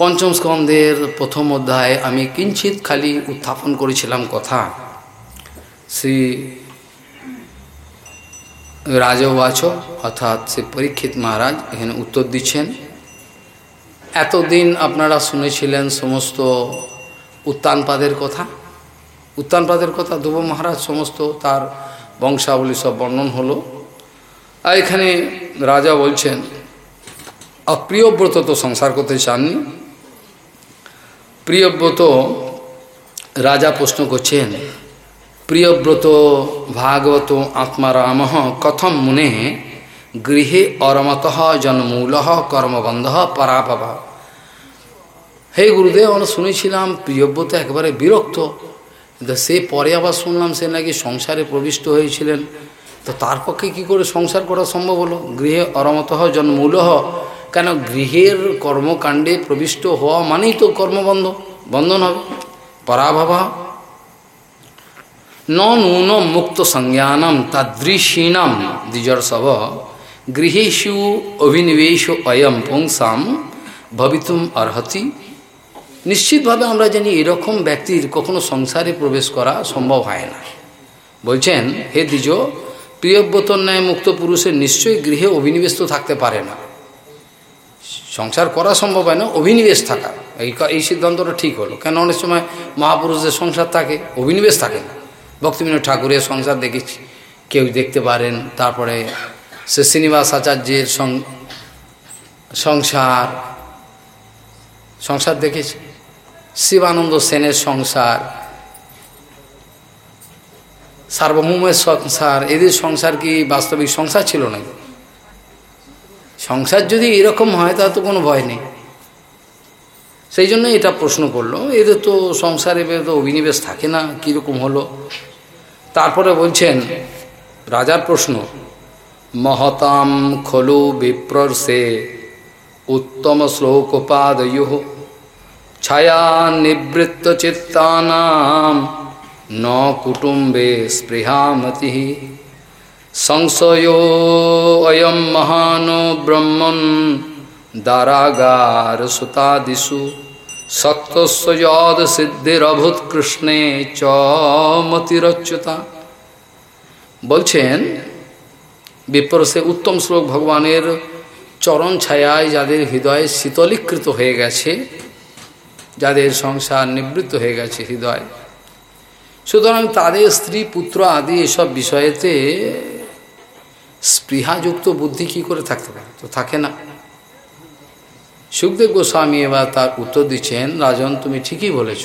পঞ্চম স্কন্ধের প্রথম অধ্যায়ে আমি কিঞ্চিত খালি উত্থাপন করেছিলাম কথা। শ্রী রাজবাচ অর্থাৎ শ্রী পরীক্ষিত মহারাজ এখানে উত্তর দিচ্ছেন। এতদিন আপনারা শুনেছিলেন সমস্ত উত্তানপাদের কথা। উত্তানপাদের কথা ধ্রুব মহারাজ সমস্ত তার বংশাবলী সব বর্ণন হলো। আর এখানে রাজা বলছেন, অপ্রিয়ব্রত তো সংসার করতে চাননি প্রিয়ব্রত রাজা প্রশ্ন করছেন, প্রিয়ব্রত ভাগবত আত্মারাম কথম মুনে গৃহে অরমত জন্মূল কর্মবন্ধ পরাপব। হে গুরুদেব, আমরা শুনেছিলাম প্রিয়ব্রত একেবারে বিরক্ত সে পরে আবার শুনলাম সে নাকি সংসারে প্রবিষ্ট হয়েছিলেন। তো তার পক্ষে কী করে সংসার করা সম্ভব হলো? গৃহে অরমত জন্মূল কেন গৃহের কর্মকাণ্ডে প্রবিষ্ট হওয়া মানেই তো কর্মবন্ধ? বন্ধন হবে। পরাভবা। ন নূন মুক্ত সংজ্ঞানম তাদৃশীণাম দ্বিজর্ষভ। গৃহেষু অভিনিবেশ অয়ম পুংসাম ভবিতুম অর্হতি। নিশ্চিতভাবে আমরা জানি এরকম ব্যক্তির কখনো সংসারে প্রবেশ করা সম্ভব হয় না। বলছেন, হে দ্বিজ প্রিয়ব্রতর ন্যায় মুক্ত পুরুষের নিশ্চয়ই গৃহে অভিনিবেশ তো থাকতে পারে না। সংসার করা সম্ভব হয় না, অভিনিবেশ থাকা। এই এই সিদ্ধান্তটা ঠিক হলো। কেন অনেক সময় মহাপুরুষদের সংসার থাকে, অভিনিবেশ থাকে না। ভক্তিবিনোদ ঠাকুরের সংসার দেখেছি। কেউ দেখতে পারেন, তারপরে সে শ্রীনিবাস আচার্যের সংসার সংসার দেখেছি। শিবানন্দ সেনের সংসার, সার্বভৌমের সংসার, এদের সংসার কি বাস্তবিক সংসার ছিল না সংসার যদি এরকম হয় তা তো কোনো ভয় নেই। সেই জন্য এটা প্রশ্ন করল। এদের তো সংসারে তো অভিনিবেশ থাকে না, কীরকম হলো? তারপরে বলছেন, রাজার প্রশ্ন, মহতাম খলু বিপ্রর্ষে উত্তম শ্লোকোপাদয় ছায়া নিবৃত্ত চিত্তানাম ন কুটুম্বে স্পৃহামতি সংশয়োয়ম মহানো ব্রহ্মণ দারাগার সুতাদিষু সত্যস্বদ সিদ্ধিরভূত কৃষ্ণে বলছেন বিপ্রসে উত্তম শ্লোক ভগবানের চরণ ছায়ায় যাদের হৃদয় শীতলীকৃত হয়ে গেছে, যাদের সংসার নিবৃত্ত হয়ে গেছে হৃদয়, সুতরাং তাদের স্ত্রী, পুত্র আদি এসব বিষয়েতে স্পৃহাযুক্ত বুদ্ধি কি করে থাকতে পারে? তো থাকে না। সুখদেব গোস্বামী এবার তার উত্তর দিচ্ছেন, রাজন, তুমি ঠিকই বলেছ।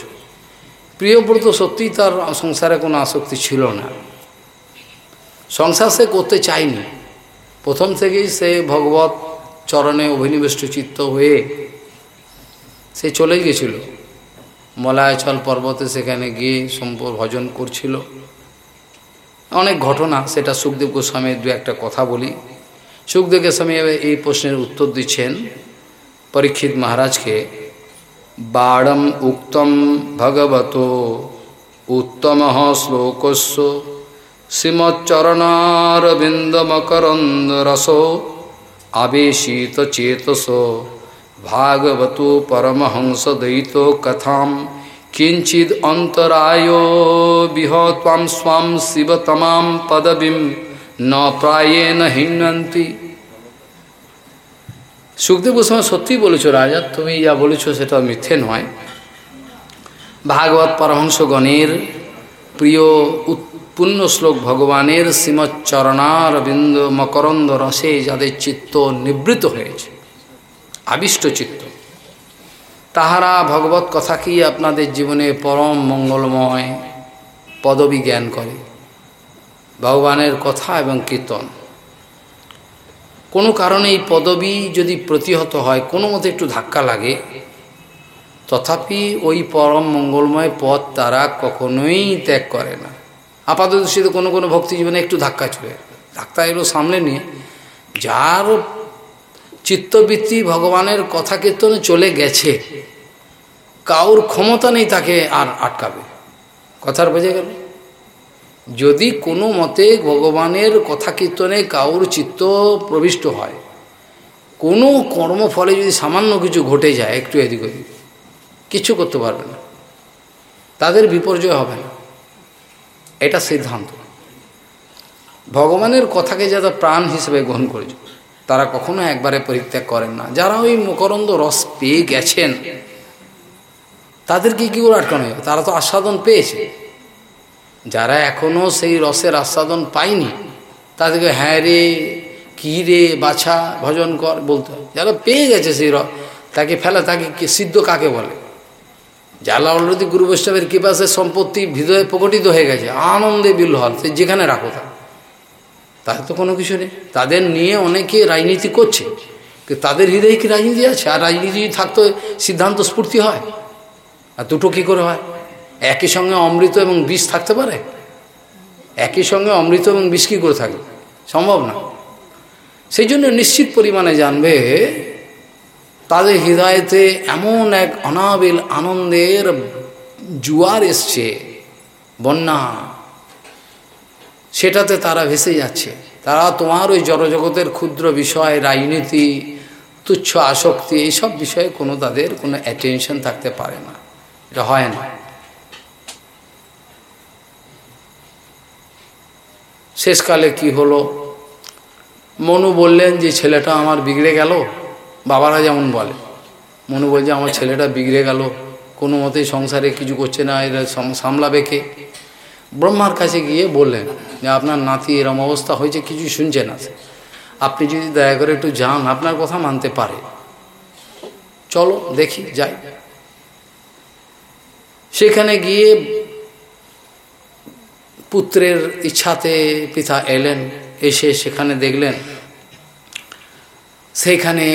প্রিয়ব্রত সত্যিই তার সংসারে কোনো আসক্তি ছিল না। সংসার সে করতে চায়নি। প্রথম থেকেই সে ভগবত চরণে অভিনিবেষ্ট চিত্ত হয়ে সে চলে গেছিল। মলায়চল পর্বতে সেখানে গিয়ে সম্পর ভজন করছিল। অনেক ঘটনা, সেটা সুখদেব গোস্বামীর দু একটা কথা বলি। সুখদেব গোস্বামী এই প্রশ্নের উত্তর দিচ্ছেন পরীক্ষিত মহারাজকে, বাড়ম উক্তম ভগবত, উত্তম শ্লোকস্য শ্রীমচ্চরণারবিন্দমকরন্দ রস আবেশিত চেতস ভাগবত পরমহংস দয়িত কথাম কিঞ্চিদ অন্তরায় বিহতাম স্বাম শিবতমাম পদবীম ন প্রায়েণ হিন্নন্তি সুখদেব গোস্বামী সত্যিই বলেছ রাজা তুমি যা বলেছ সেটা মিথ্যে নয় ভাগবত পরমহংসগণের প্রিয় পুণ্য শ্লোক ভগবানের শ্রীমচ্চরণার বিন্দ মকরন্দ রসে যাদের চিত্ত নিবৃত হয়েছে আবিষ্ট চিত্ত তাহারা ভগবত কথা কি আপনাদের জীবনে পরম মঙ্গলময় পদবী জ্ঞান করে? ভগবানের কথা এবং কীর্তন। কোনো কারণে এই পদবী যদি প্রতিহত হয়, কোনো মতে একটু ধাক্কা লাগে, তথাপি ওই পরম মঙ্গলময় পথ তারা কখনোই ত্যাগ করে না। আপাতদৃষ্টিতে কোনো কোনো ভক্তি জীবনে একটু ধাক্কা চলে ধাক্কা এলো সামনে নিয়ে, যার চিত্তবৃত্তি ভগবানের কথা কীর্তনে চলে গেছে। কাউর ক্ষমতা নেই তাকে আর আটকাবে। কথার বোঝা গেল? যদি কোনো মতে ভগবানের কথা কীর্তনে কাউর চিত্ত প্রবিষ্ট হয়, কোনো কর্মফলে যদি সামান্য কিছু ঘটে যায় একটু এদিক ওদিক, কিছু করতে পারবে না। তাদের বিপর্যয় হবে না। এটা সিদ্ধান্ত। ভগবানের কথাকে যারা প্রাণ হিসেবে গ্রহণ করেছে তারা কখনো একবারে পরিত্যাগ করেন না। যারা ওই মকরন্দ রস পেয়ে গেছেন, তাদেরকে কী করে আটকানো যাবে? তারা তো আস্বাদন পেয়েছে। যারা এখনও সেই রসের আস্বাদন পায়নি, তাদেরকে হ্যাঁ রে, কী রে, বাছা, ভজন কর বলতে হয় যারা পেয়ে গেছে সেই রস তাকে ফেলা, তাকে সিদ্ধ কাকে বলে? যারা অলরেডি গুরু বৈষ্ণবের কৃপাসের সম্পত্তি হৃদয়ে প্রকটিত হয়ে গেছে, আনন্দে বিল হল, সে যেখানে রাখো তা। তাদের তো কোনো কিছু নেই। তাদের নিয়ে অনেকে রাজনীতি করছে। তাদের হৃদয়ে কি রাজনীতি আছে? আর রাজনীতি থাকতো, সিদ্ধান্ত স্ফূর্তি হয়। আর দুটো কী করে হয়? একই সঙ্গে অমৃত এবং বিষ থাকতে পারে? একই সঙ্গে অমৃত এবং বিষ কী করে থাকবে? সম্ভব না। সেই জন্য নিশ্চিত পরিমাণে জানবে, তাদের হৃদয়তে এমন এক অনাবিল আনন্দের জুয়ার এসছে, বন্যা সেটাতে তারা ভেসে যাচ্ছে। তারা তোমার ওই জড়জগতের ক্ষুদ্র বিষয়, রাজনীতি, তুচ্ছ আসক্তি, এইসব বিষয়ে কোনো তাদের কোনো অ্যাটেনশন থাকতে পারে না। এটা হয় না। শেষকালে কি হলো? মনু বললেন যে, ছেলেটা আমার বিগড়ে গেল? বাবারা যেমন বলে। মনু বলছে, আমার ছেলেটা বিগড়ে গেল। কোনো মতেই সংসারে কিছু করছে না, এরা সামলাবে কে? ব্রহ্মার কাছে গিয়ে বললেন যে, আপনার নাতি এরম অবস্থা হয়েছে কিছু শুনছে না। আপনি যদি দয়া করে একটু যান, আপনার কথা মানতে পারে। চলো, দেখি, যাই। সেখানে গিয়ে পুত্রের ইচ্ছাতে পিতা এলেন, এসে সেখানে দেখলেন, সেইখানে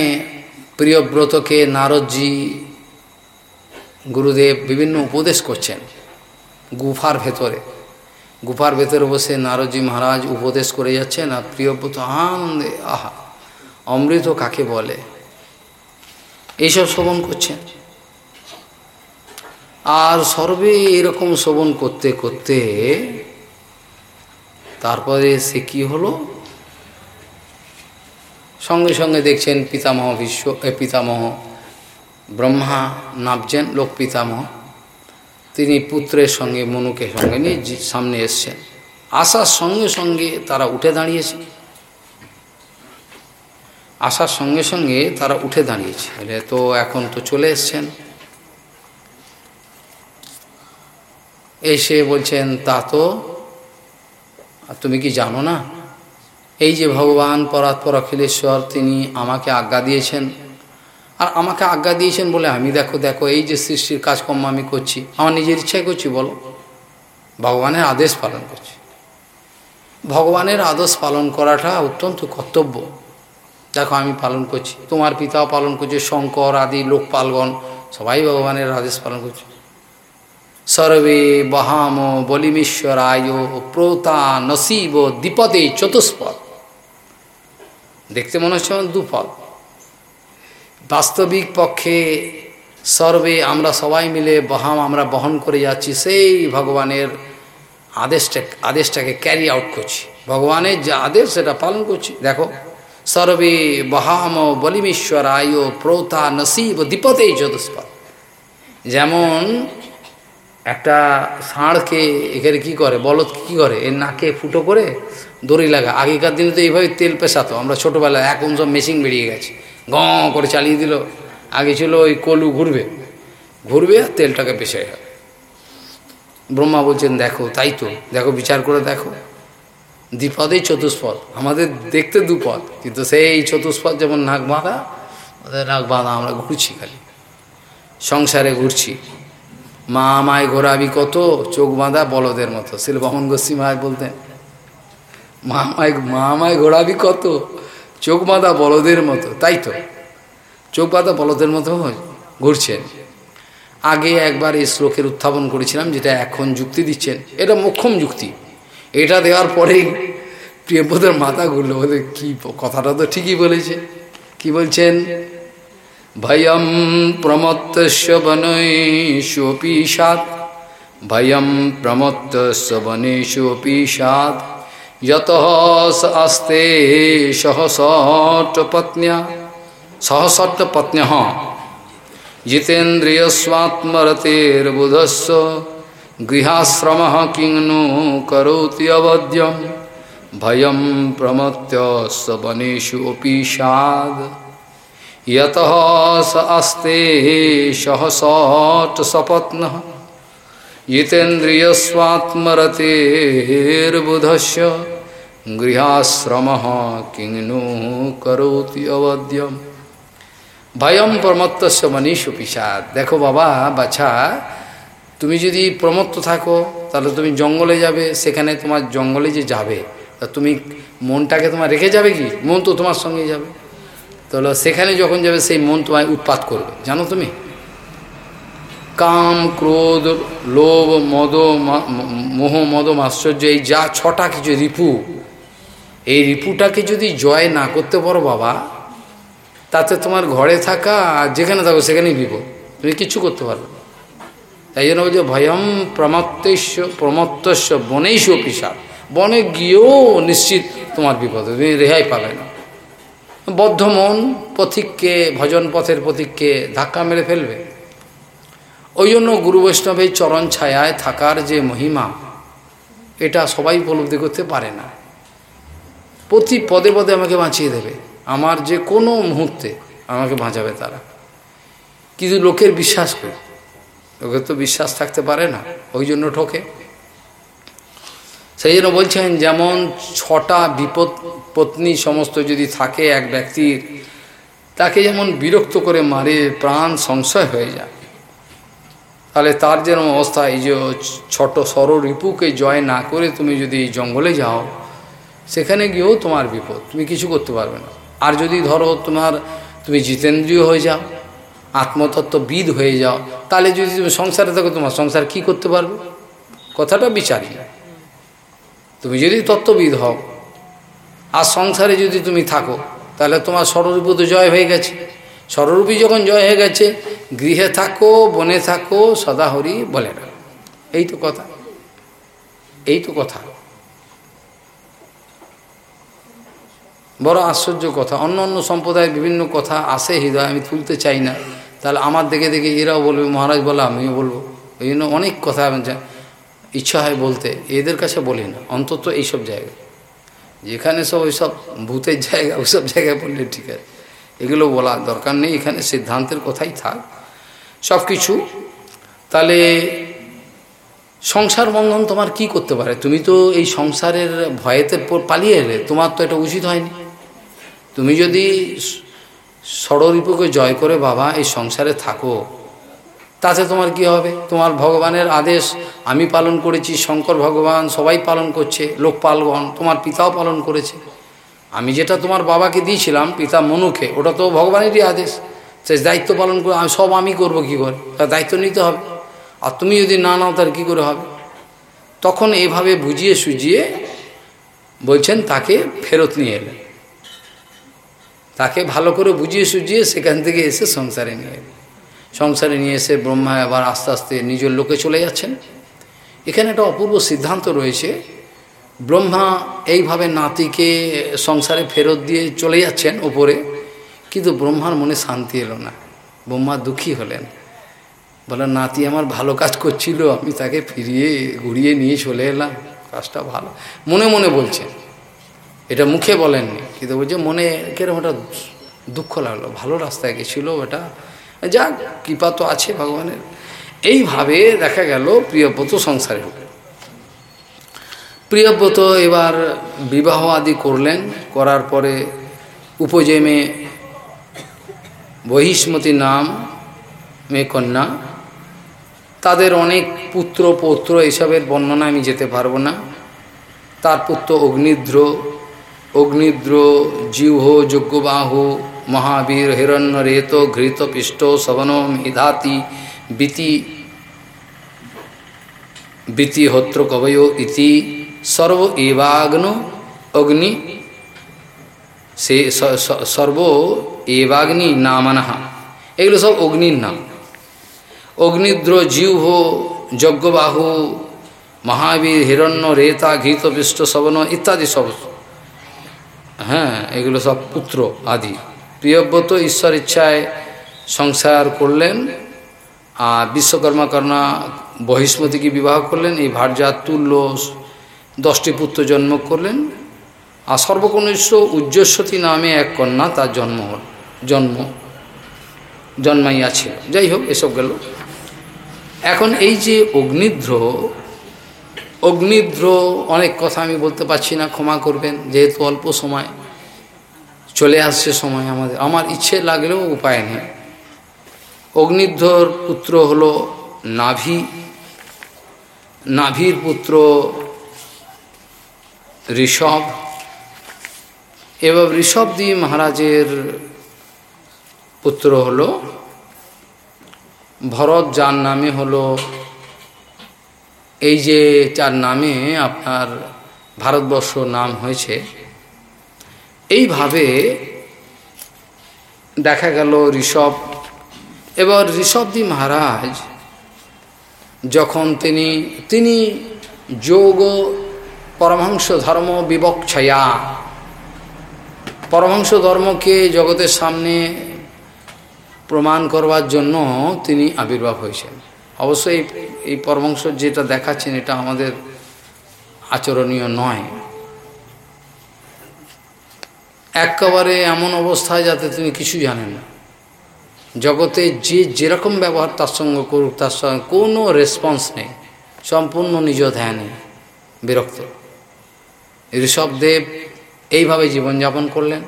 প্রিয়ব্রতকে নারদজি, গুরুদেব বিভিন্ন উপদেশ করছেন, গুফার ভেতরে। গুফার ভেতরে বসে নারদজি মহারাজ উপদেশ করে যাচ্ছেন, আর প্রিয়ব্রত আনন্দে, আহা, অমৃত কাকে বলে? এইসব শ্রবণ করছেন। আর সর্বে এরকম শ্রবণ করতে করতে তারপরে সে কি হলো? সঙ্গে সঙ্গে দেখছেন পিতামহ বিশ্ব পিতামহ ব্রহ্মা নাবছেন লোক পিতামহ। তিনি পুত্রের সঙ্গে মনুকে সঙ্গে নিয়ে সামনে এসছেন। আসার সঙ্গে সঙ্গে তারা উঠে দাঁড়িয়েছে। আসার সঙ্গে সঙ্গে তারা উঠে দাঁড়িয়েছে। তো এখন তো চলে এসছেন? এসে বলছেন, তা তো তুমি কি জানো না? এই যে ভগবান পরাৎপর অখিলেশ্বর, তিনি আমাকে আজ্ঞা দিয়েছেন। আর আমাকে আজ্ঞা দিয়েছেন বলে আমি দেখো দেখো, এই যে সৃষ্টির কাজকর্ম আমি করছি, আমার নিজের ইচ্ছাই করছি, বলো। ভগবানের আদেশ পালন করছি। ভগবানের আদেশ পালন করাটা অত্যন্ত কর্তব্য। দেখো, আমি পালন করছি। তোমার পিতাও পালন করছে, শঙ্কর আদি, লোকপালগণ, সবাই ভগবানের আদেশ পালন করছে। সর্বে বহাম বলিমেশ্বরায় প্রতা নসিব দ্বিপদে চতুষ্পদ। দেখতে মনে হচ্ছে দুপদ। বাস্তবিক পক্ষে সর্বে আমরা সবাই মিলে বহাম, আমরা বহন করে যাচ্ছি, সেই ভগবানের আদেশটা, আদেশটাকে ক্যারি আউট করছি। ভগবানের যে আদেশ, সেটা পালন করছি। দেখো, সর্বে বহাম বলিমেশ্বরায় প্রতা নসিব দ্বিপদে চতুষ্পদ যেমন একটা ষাঁড়কে এখানে কি করে, বলদ কি করে, এর নাকে ফুটো করে দড়ি লাগা। আগেকার দিনে তো এইভাবে তেল পেশাতো, আমরা ছোটোবেলায় এখন সব মেশিন বেরিয়ে গেছে। গ করে চালিয়ে দিল। আগে ছিল ওই কলু ঘুরবে। ঘুরবে আর তেলটাকে পেশে যাবে ব্রহ্মা বলছেন, দেখো, তাই তো। দেখো, বিচার করে দেখো। দ্বিপদেই চতুষ্পদ। আমাদের দেখতে দুপদ, কিন্তু সেই চতুষ্পদ যেমন নাক বাঁধা ওদের নাক বাঁধা আমরা ঘুরছি খালি। সংসারে ঘুরছি। মা আমায় ঘোরাবি কত? চোখ বাঁধা বলদের মতো। শিলবহন গোস্বী মহারাজ বলতেন, মা আমায় মা আমায় ঘোরাবি কত? চোখ বাঁধা বলদের মতো, তাই তো? চোখ বাঁধা বলদের মতো ঘুরছেন। আগে একবার এই শ্লোকের উত্থাপন করেছিলাম, যেটা এখন যুক্তি দিচ্ছেন। এটা মোক্ষম যুক্তি। এটা দেওয়ার পরেই প্রিয়পদের মাথা ঘুরলো বলে কি কথাটা তো ঠিকই বলেছে। কি বলছেন? ভয়ম প্রমত্তস্য সাত। ভয়ম প্রমত্তস্য সাত। যত আস্তে সহসট পত্ন্যা সহসত্য পত্ন্য জিতেন্দ্রিয় স্বাত্মরতের্বুধস্ব গৃহাশ্রম কিং নো করোতি অবদ্যম ভয়ম প্রমত্য বনেষু অপি সাদ ইয়ত স জিতেন্দ্রিয়স্বাত্মরতের্বুধস্য গৃহাশ্রম কিং নো করোতি অবদ্যম ভয়ম প্রমত্তস্য মনীষ পিসাদ দেখো বাবা বাছা তুমি যদি প্রমত্ত থাকো তাহলে তুমি জঙ্গলে যাবে সেখানে তোমার জঙ্গলে যে যাবে তা তুমি মনটাকে তোমার রেখে যাবে কি মন তো তোমার সঙ্গে যাবে তাহলে সেখানে যখন যাবে সেই মন তোমায় উৎপাত করবে জানো তুমি কাম, ক্রোধ, লোভ, মদ মোহ, মদ আশ্চর্য এই যা ছটা কিছু রিপু। এই রিপুটাকে যদি জয় না করতে পারো বাবা, তাতে তোমার ঘরে থাকা, যেখানে থাকো, সেখানেই বিপদ। তুমি কিচ্ছু করতে পারবে তাই জন্য বলছে ভয়ম প্রমত্তস্য প্রমত্তস্য বনেই পিসাদ বনে গিয়েও নিশ্চিত তোমার বিপদ তুমি রেহাই পাবে না। বদ্ধ মন পথিককে, ভজন পথের পথিককে ধাক্কা মেরে ফেলবে। ওই জন্য গুরু বৈষ্ণবের চরণ ছায়ায় থাকার যে মহিমা, এটা সবাই উপলব্ধি করতে পারে না। প্রতি পদে পদে আমাকে বাঁচিয়ে দেবে। আমার যে কোনো মুহূর্তে আমাকে বাঁচাবে তারা। কিন্তু লোকের বিশ্বাস করে লোকের তো বিশ্বাস থাকতে পারে না ওই জন্য ঠকে। সেই জন্য বলছেন, যেমন ছটা বিপদ পত্নী সমস্ত যদি থাকে এক ব্যক্তির, তাকে যেমন বিরক্ত করে মারে, প্রাণ সংশয় হয়ে যায়। তাহলে তার যেরকম অবস্থা, এই যে ছোট সর রিপুকে জয় না করে তুমি যদি জঙ্গলে যাও, সেখানে গিয়েও তোমার বিপদ, তুমি কিছু করতে পারবে না। আর যদি ধরো তোমার তুমি জিতেন্দ্রীয় হয়ে যাও, আত্মতত্ত্ববিদ হয়ে যাও, তাহলে যদি তুমি সংসারে থাকো, তোমার সংসার কি করতে পারবে? কথাটা বিচারি তুমি যদি তত্ত্ববিদ হও, আর সংসারে যদি তুমি থাকো, তাহলে তোমার স্বরূপ তো জয় হয়ে গেছে। স্বরূপী যখন জয় হয়ে গেছে, গৃহে থাকো, বনে থাকো, সদাহরি বলে না। এই তো কথা। এই তো কথা। বড় আশ্চর্য কথা। অন্য অন্য সম্প্রদায়ের বিভিন্ন কথা আসে হৃদয়, আমি তুলতে চাই না। তাহলে আমার দেখে দেখে এরাও বলবে, মহারাজ বলে, আমিও বলব। ওই জন্য অনেক কথা ইচ্ছা হয় বলতে। এদের কাছে বলি না। অন্তত এইসব জায়গায়। যেখানে সব ওইসব ভূতের জায়গা, ওইসব জায়গায় বললে ঠিক আছে। এগুলো বলার দরকার নেই, এখানে সিদ্ধান্তের কথাই থাক। সব কিছু তাহলে সংসার বন্ধন তোমার কি করতে পারে? তুমি তো এই সংসারের ভয়েতে পালিয়ে এলে, তোমার তো এটা উচিত হয়নি। তুমি যদি ষড়রিপুকে জয় করে বাবা এই সংসারে থাকো, তাতে তোমার কি হবে? তোমার ভগবানের আদেশ, আমি পালন করেছি, শঙ্কর ভগবান সবাই পালন করছে, লোকপালগণ, তোমার পিতাও পালন করেছে। আমি যেটা তোমার বাবাকে দিয়েছিলাম, পিতা মনুকে, ওটা তো ভগবানেরই আদেশ। সে দায়িত্ব পালন করে, আমি সব আমি করব কি করে? তার দায়িত্ব নিতে হবে। আর তুমি যদি না নাও তার কী করে হবে? তখন এভাবে বুঝিয়ে সুজিয়ে বলছেন, তাকে ফেরত নিয়ে এলেন। তাকে ভালো করে বুঝিয়ে সুজিয়ে সেখান থেকে এসে সংসারে নিয়ে এলেন। সংসারে নিয়ে এসে ব্রহ্মা আবার আস্তে আস্তে নিজের লোকে চলে যাচ্ছেন। এখানে একটা অপূর্ব সিদ্ধান্ত রয়েছে। ব্রহ্মা এইভাবে নাতিকে সংসারে ফেরত দিয়ে চলে যাচ্ছেন ওপরে, কিন্তু ব্রহ্মার মনে শান্তি এলো না। ব্রহ্মা দুঃখী হলেন। বলে, নাতি, আমার ভালো কাজ করছিল, আমি তাকে ফিরিয়ে, ঘুরিয়ে নিয়ে চলে এলাম। কাজটা ভালো। মনে মনে বলছেন এটা মুখে বলেননি, কিন্তু বলছে, মনে কেরম একটা দুঃখ লাগল। ভালো রাস্তায় গেছিল ওটা যাক, কৃপা তো আছে ভগবানের। এইভাবে দেখা গেল প্রিয়ব্রত সংসারে। প্রিয়ব্রত এবার বিবাহ আদি করলেন, করার পরে উপজেমে বহিষ্মতি নাম মেয়ে কন্যা। তাদের অনেক পুত্র, পৌত্র এসবের বর্ণনা আমি যেতে পারব না। তার পুত্র অগ্নিদ্র অগ্নিদ্র, জিহ্ব, যজ্ঞবাহু, মহাবীর, হিরণ্য, রেত, ঘৃত, পিষ্ট শবন মেধাতি বিতি বৃতিহোত্র কবয়, ইতি সর্ব এবাগ্ন অগ্নি সে সর্ব এবাগ্নি নামানাহা। এগুলো সব অগ্নির নাম। অগ্নিদ্র জিহ্ব যজ্ঞবাহু মহাবীর হিরণ্য রেতা ঘৃত পৃষ্ঠ শবন ইত্যাদি সব। হ্যাঁ এগুলো সব পুত্র আদি। প্রিয়ব্রত ঈশ্বর ইচ্ছায় সংসার করলেন, আর বিশ্বকর্মা কর্ণা বহিষ্মতিকে বিবাহ করলেন, এই ভার্যা তুল্য দশটি পুত্র জন্ম করলেন। আর সর্বকনিষ্ঠ উজ্জ্বস্বতী নামে এক কন্যা তার জন্ম হল, জন্ম, জন্মাইয়াছিল। যাই হোক, এসব গেল। এখন এই যে অগ্নিদ্র অগ্নিদ্র অনেক কথা আমি বলতে পারছি না, ক্ষমা করবেন, যেহেতু অল্প সময়। চলে আসছে সময় আমাদের। আমার ইচ্ছে লাগলেও উপায় নেই। অগ্নিধ্বর পুত্র হল নাভি। নাভির পুত্র ঋষভ। এবং ঋষভদি মহারাজের পুত্র হল, ভরত যার নামে হলো, এই যে যার নামে আপনার ভারতবর্ষ নাম হয়েছে, এইভাবে দেখা গেল ঋষভ। এবার ঋষভদি মহারাজ যখন তিনি তিনি যোগ পরমহংস ধর্ম বিবক্ষয়া। পরমহংস ধর্মকে জগতের সামনে প্রমাণ করবার জন্য তিনি আবির্ভাব হয়েছেন। অবশ্যই এই পরমংশ যেটা দেখাচ্ছেন এটা আমাদের আচরণীয় নয়। একেবারে এমন অবস্থায় যাতে তিনি কিছু জানেন না। জগতে যে যেরকম ব্যবহার তার সঙ্গে করুক, তার সঙ্গে কোনো রেসপন্স নেই। সম্পূর্ণ নিজ ধ্যানে বিরক্ত। ঋষভদেব এইভাবে জীবনযাপন করলেন।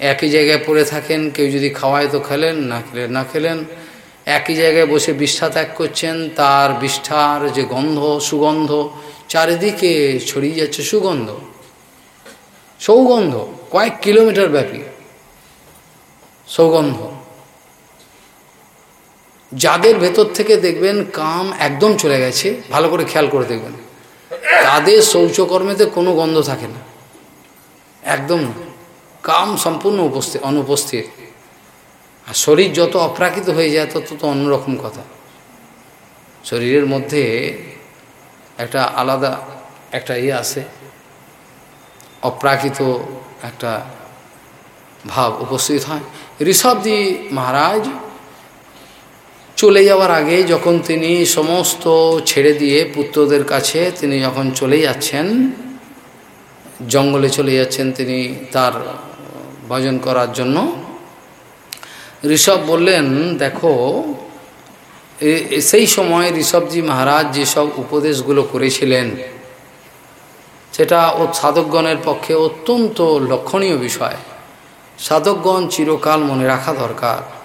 একই জায়গায় পড়ে থাকেন, কেউ যদি খাওয়ায় তো খেলেন, না খেলেন না খেলেন। একই জায়গায় বসে বিষ্ঠা ত্যাগ করছেন, তার বিষ্ঠার যে গন্ধ, সুগন্ধ, চারিদিকে ছড়িয়ে যাচ্ছে সুগন্ধ। সৌগন্ধ, কয়েক কিলোমিটার ব্যাপী সৌগন্ধ। যাদের ভেতর থেকে দেখবেন কাম একদম চলে গেছে, ভালো করে খেয়াল করে দেখবেন। তাদের শৌচকর্মেতে কোনো গন্ধ থাকে না। একদম কাম সম্পূর্ণ উপস্থিত, অনুপস্থিত। আর শরীর যত অপ্রাকৃত হয়ে যায়, তত তো অন্যরকম কথা। শরীরের মধ্যে একটা আলাদা একটা ইয়ে আছে, অপ্রাকৃত একটা ভাব উপস্থিত হয়। ঋষভজি মহারাজ চলে যাওয়ার আগে যখন তিনি সমস্ত ছেড়ে দিয়ে পুত্রদের কাছে তিনি যখন চলে যাচ্ছেন, জঙ্গলে চলে যাচ্ছেন তিনি তার ভজন করার জন্য, ঋষভ বললেন, দেখো সেই সময় ঋষভজি মহারাজ যেসব উপদেশগুলো করেছিলেন, সেটা ও সাধকগণের পক্ষে অত্যন্ত লক্ষণীয় বিষয়। সাধকগণ চিরকাল মনে রাখা দরকার।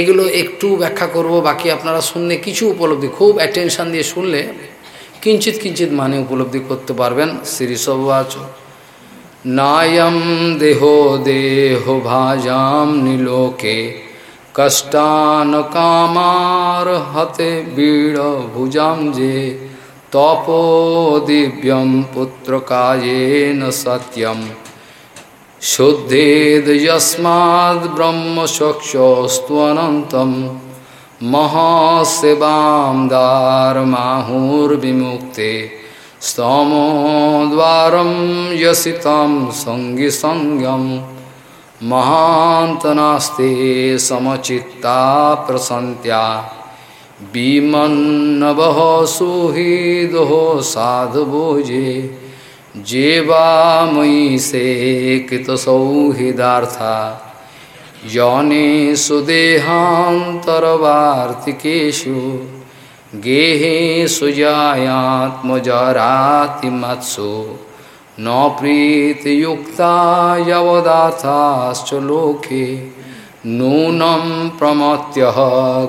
এগুলো একটু ব্যাখ্যা করব, বাকি আপনারা শুনলে কিছু উপলব্ধি, খুব অ্যাটেনশান দিয়ে শুনলে কিঞ্চিত কিঞ্চিত মানে উপলব্ধি করতে পারবেন। শ্রী সবাচ নায়ম দেহ দেহ ভাজাম নিলোকে, কষ্টান কামার হতে বীড় ভুজাম যে, তপো দিব্যম পুত্র কায়েন সত্যম। शुद्धेद् यस्माद् ब्रह्मचक्षस्त्वनन्तं महाशिवां दारमाहुर्विमुक्ते स्तमोद्वारं यसितं सङ्गीसङ्गं महान्तनास्ते समचित्ता प्रसन्त्या विमन्नवः सुहृदोः साधुभोजे जीवामयी से कृतसौहृदार्था तो यौने सुदेहान्तरवार्तिकेषु गेहे सुजायात्मजरातिमत्सु। न प्रीतियुक्ता यवदाथाश्च लोके, नूनं प्रमत्यः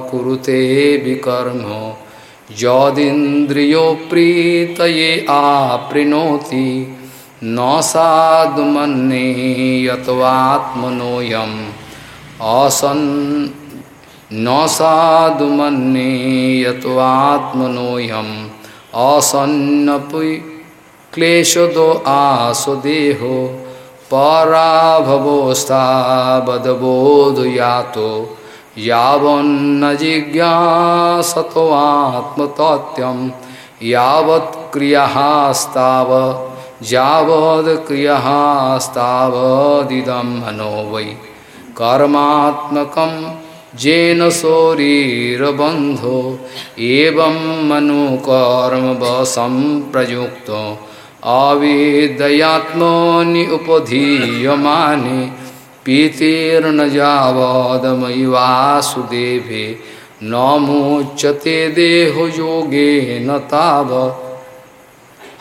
कुरुते विकर्म यदिन्द्रियो प्रीतये आपृणोति न साधुमन्ये यत्वात्मनोऽयम् असन् न साधु मन्ये यत्वात्मनोऽयम् असन्नपि क्लेशदो आसो देहो पराभवोस्तावद्बोधयातो यावन्न जिज्ञासत्वात्मतत्यम यावत् क्रियास्ताव यावद क्रियास्तावदिदम मनो वै। कर्मात्मक जेन शोरीबंधो एवं मनोकर्म वसम प्रयुक्त। अविदयात्मनि पीतेर्न यावदमयि वासुदेवे न मोच्यते देहयोगेन तावत्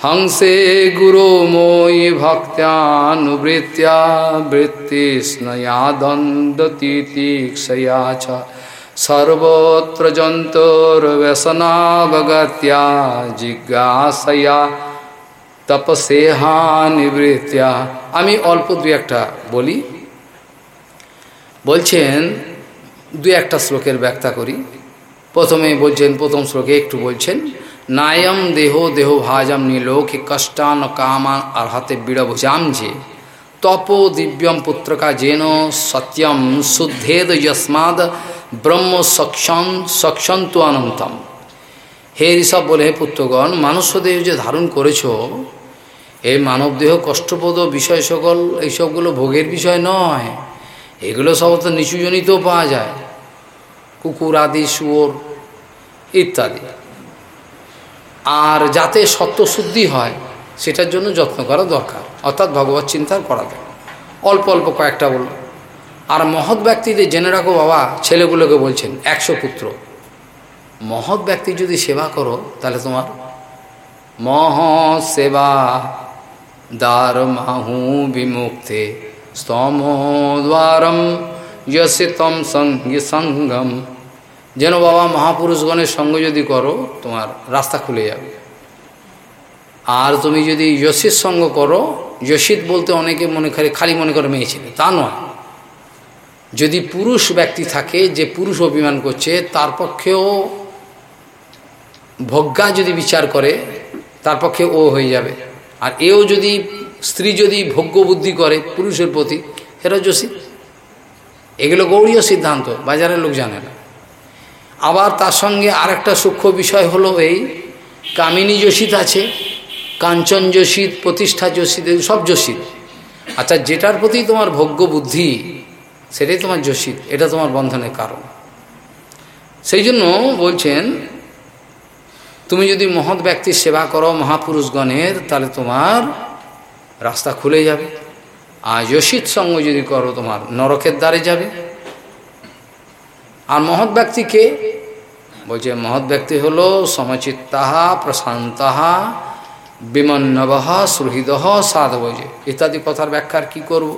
हंसे गुरो मोयि भक्त्यानुवृत्त्या वृत्तिस्नयादन्दतीतीक्षया च सर्वत्र जन्तोर्व्यसनावगत्या জিজ্ঞাসয়া তপসেহা নিবৃত্তিয়া আমি অল্প দু একটা বলি বলছেন দু একটা শ্লোকের ব্যাখ্যা করি। প্রথমে বলছেন, প্রথম শ্লোকে একটু বলছেন, নায়ম দেহ দেহ ভাজম নীলোকে কষ্টান কামান আর হাতে বিড়ভুজাম যে, তপ দিব্যম পুত্রকা যেন সত্যম শুদ্ধেদ যস্মাদ ব্রহ্ম সক্ষম সক্ষন্তু অনন্তম। হে ঋষভ বলে, হে পুত্রগণ মানুষদেহ যে ধারণ করেছ এই মানবদেহ কষ্টপ্রদ বিষয় সকল এইসবগুলো ভোগের বিষয় নয়। এগুলো সব তো নিচুজনিতেও পাওয়া যায়। কুকুর আদি, শুয়োর ইত্যাদি। আর যাতে সত্যশুদ্ধি হয়, সেটার জন্য যত্ন করা দরকার। অর্থাৎ ভগবত চিন্তার করা দরকার অল্প অল্প কয়েকটা বলল। আর মহৎ ব্যক্তিদের জেনে রাখো বাবা, ছেলেগুলোকে বলছেন, একশো পুত্র। মহৎ ব্যক্তি যদি সেবা করো, তাহলে তোমার মহ সেবা দার মাহু বিমুক্তে। স্তম দ্বারম যশিতম সঙ্গে সঙ্গম যেন বাবা মহাপুরুষগণের সঙ্গ যদি করো তোমার রাস্তা খুলে যাবে আর তুমি যদি যশির সঙ্গ করো যশিত বলতে অনেকে মনে করে খালি মনে করে মেয়ে ছেলে তা নয় যদি পুরুষ ব্যক্তি থাকে যে পুরুষ অভিমান করছে তার পক্ষেও ভজ্ঞা যদি বিচার করে তার পক্ষে ও হয়ে যাবে আর এও যদি স্ত্রী যদি ভোগ্য বুদ্ধি করে পুরুষের প্রতি সেটা যোশী, এগুলো গৌরীয় সিদ্ধান্ত, বাজারের লোক জানে না। আবার তার সঙ্গে আরেকটা সূক্ষ্ম বিষয় হলো এই, কামিনী যোশিত আছে, কাঞ্চন যোশিত, প্রতিষ্ঠা যোশিত সব যোশিত। আচ্ছা যেটার প্রতি তোমার ভোগ্য বুদ্ধি, সেটাই তোমার যোশিত, এটা তোমার বন্ধনের কারণ। সেই জন্য বলছেন, তুমি যদি মহৎ ব্যক্তির সেবা করো মহাপুরুষগণের, তাহলে তোমার রাস্তা খুলে যাবে। আর যশিত সঙ্গ যদি করো তোমার, নরকের দ্বারে যাবে। আর মহৎ ব্যক্তিকে বলছে, মহৎ ব্যক্তি হল সমচিত্তাহা, প্রশান্তাহা, বিমন্নবহ, সুহৃদহ, সাধবজে। ইত্যাদি কথার ব্যাখ্যার কি করব?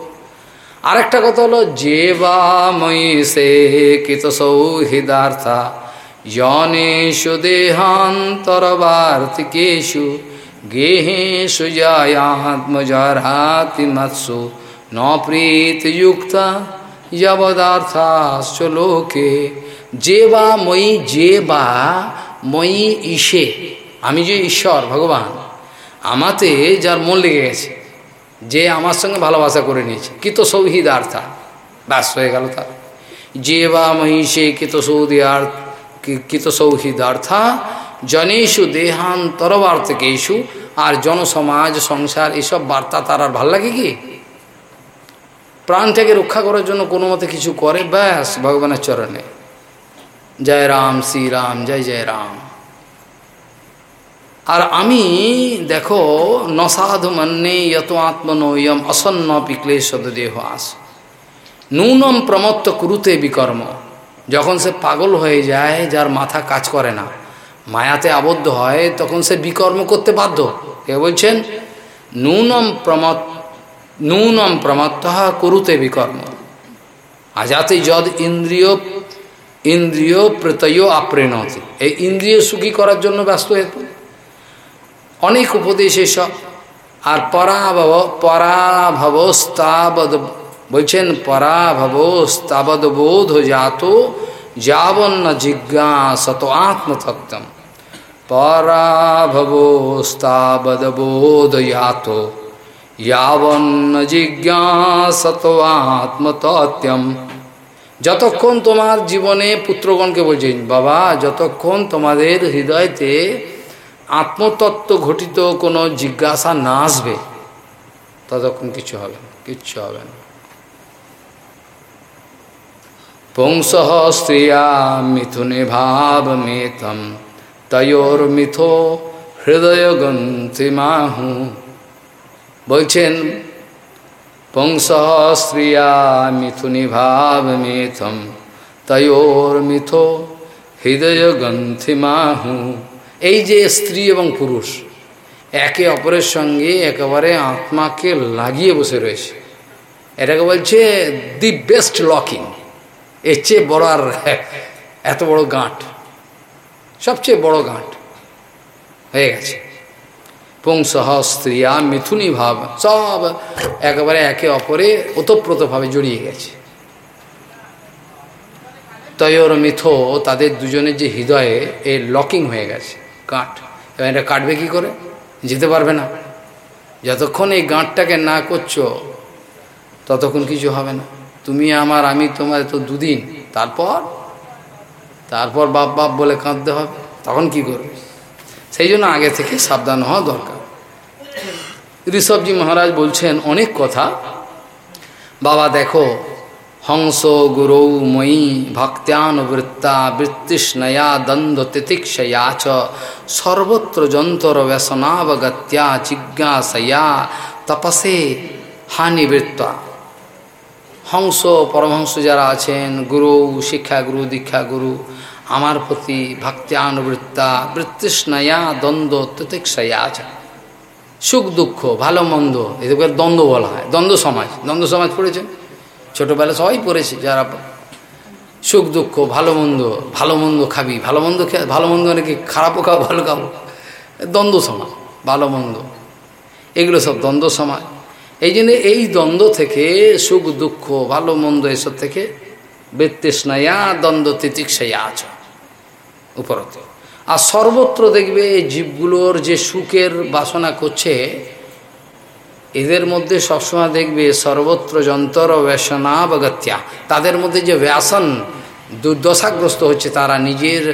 আরেকটা কথা হলো, যে বা ময়ী সে কিত সৌহৃদার্থা যনেষু দেহান্তরবার্তিকেষু গেহেষু জায়াত্মজরাতি মৎসু ন প্রীতযুক্তা যবদার্থাশ্চ লোকে, যে বা মই যে বা মই ঈশে আমি যে ঈশ্বর, ভগবান, আমাতে যার মন লেগে গেছে, যে আমার সঙ্গে ভালোবাসা করে নিয়েছে কিত সৌহিদার্থা ব্যাস হয়ে গেল তার। যে বা মহিষে কিত সৌদিয়ার কিত সৌহিদার্থা জনেশু দেহান্তরবার্তকেশু আর জনসমাজ, সংসার, এসব বার্তা তার আর ভালো লাগে কি? প্রাণটাকে রক্ষা করার জন্য কোনো মতে কিছু করে, ব্যাস, ভগবানের চরণে। জয় রাম, শ্রী রাম, জয় জয় রাম। আর আমি, দেখো, নসাধু মন্যে যত আত্মনয়ম অসন্ন পিক্লেশ দেহ আস। নুনম প্রমত্ত কুরুতে বিকর্ম। যখন সে পাগল হয়ে যায়, যার মাথা কাজ করে না মায়াতে আবদ্ধ হয়, তখন সে বিকর্ম করতে বাধ্য। কে বলছেন? নুনম প্রমত নুনম প্রমত্তঃ করুতে বিকর্ম। আজাতে যদ ইন্দ্রিয় ইন্দ্রিয় প্রতয় আপ্রেণতি। এই ইন্দ্রিয় সুখী করার জন্য ব্যস্ত হয়ে অনেক উপদেশ এসব আর পরাভব পরাভবস্তাবদ বলছেন পরাভবস্তাবদ বোধ জাত, যাবন্ন জিজ্ঞাসত আত্মতত্ত্বম। পরাভবস্তাবদ বোধ জাত যাবন্ন জিজ্ঞাসত আত্মতত্ত্বম যতক্ষণ তোমার জীবনে পুত্রগণকে বলছেন বাবা, যতক্ষণ তোমাদের হৃদয়তে আত্মতত্ত্ব ঘটিত কোনো জিজ্ঞাসা না আসবে, ততক্ষণ কিছু হবে না, কিচ্ছু হবে না। পুংস স্ত্রিয়া মিথুনে ভাব মেতম তয়োর মিথো হৃদয় গন্তিমাহু বলছেন পুংস স্ত্রিয়া মিথুনি ভাব মেথম। তয়োর মিথো হৃদয় গ্রন্থিমাহু এই যে স্ত্রী এবং পুরুষ, একে অপরের সঙ্গে একেবারে আত্মাকে লাগিয়ে বসে রয়েছে। এটাকে বলছে দি বেস্ট লকিং এর চেয়ে বড় আর এত বড় গাঁট। সবচেয়ে বড় গাঁট। হয়ে গেছে। পুংসহ, স্ত্রীয়া, মিথুনী ভাব, সব একেবারে একে অপরে ওতপ্রোতভাবে জড়িয়ে গেছে। তয়র মিথো তাদের দুজনের যে হৃদয়ে এ লকিং হয়ে গেছে গাঁট এবার এটা কাটবে কী করে? যেতে পারবে না। যতক্ষণ এই গাঁটটাকে না করছ, ততক্ষণ কিছু হবে না। তুমি আমার, আমি তোমার তো দুদিন, তারপর তারপর বাপ বাপ বলে কাঁদতে হবে, তখন কি করবে? সেই জন্য আগে থেকে সাবধান হওয়া দরকার। ঋষভজি মহারাজ বলছেন, অনেক কথা। বাবা, দেখো, হংস গুরৌ ময়ী ভক্ত্যানুবৃত্তা বৃত্তিষ্ণয়া দ্বন্দ্ব তিতিক্ষয়া চ। সর্বত্র যন্তর ব্যসনাবগত্যা জিজ্ঞাসয়া তপসে হানিবৃত্তা। হংস, পরমহংস যারা আছেন, গুরু শিক্ষাগুরু দীক্ষাগুরু আমার প্রতি ভক্ত্যানুবৃত্তা বৃত্তিষ্ণয়া, দ্বন্দ্ব, তিতিক্ষয়া আছে। সুখ, দুঃখ, ভালো, মন্দ, এদেরকে দ্বন্দ্ব বলা হয়। দ্বন্দ্ব সমাজ। দ্বন্দ্ব সমাজ পড়েছেন ছোটোবেলা সবাই পড়েছে। যারা সুখ, দুঃখ, ভালো, মন্দ ভালো, মন্দ খাবি, ভালো, মন্দ খেয়ে ভালো, মন্দ নাকি খারাপও খাও ভালো খাব? দ্বন্দ্ব সমাজ, ভালো, মন্দ। এগুলো সব দ্বন্দ্ব সমাজ। এই জন্য এই দ্বন্দ্ব থেকে, সুখ, দুঃখ, ভালো, মন্দ, এসব থেকে বৃত্তিষ্ণয়া দ্বন্দ্ব তিতিক্ষয়া আছ উপরতে। আর সর্বত্র দেখবে এই জীবগুলোর যে সুখের বাসনা করছে, এদের মধ্যে সবসময় দেখবে সর্বত্র যন্ত্র ব্যসনাবগত্যা তাদের মধ্যে যে ব্যাসন দুর্দশাগ্রস্ত হচ্ছে, তারা নিজের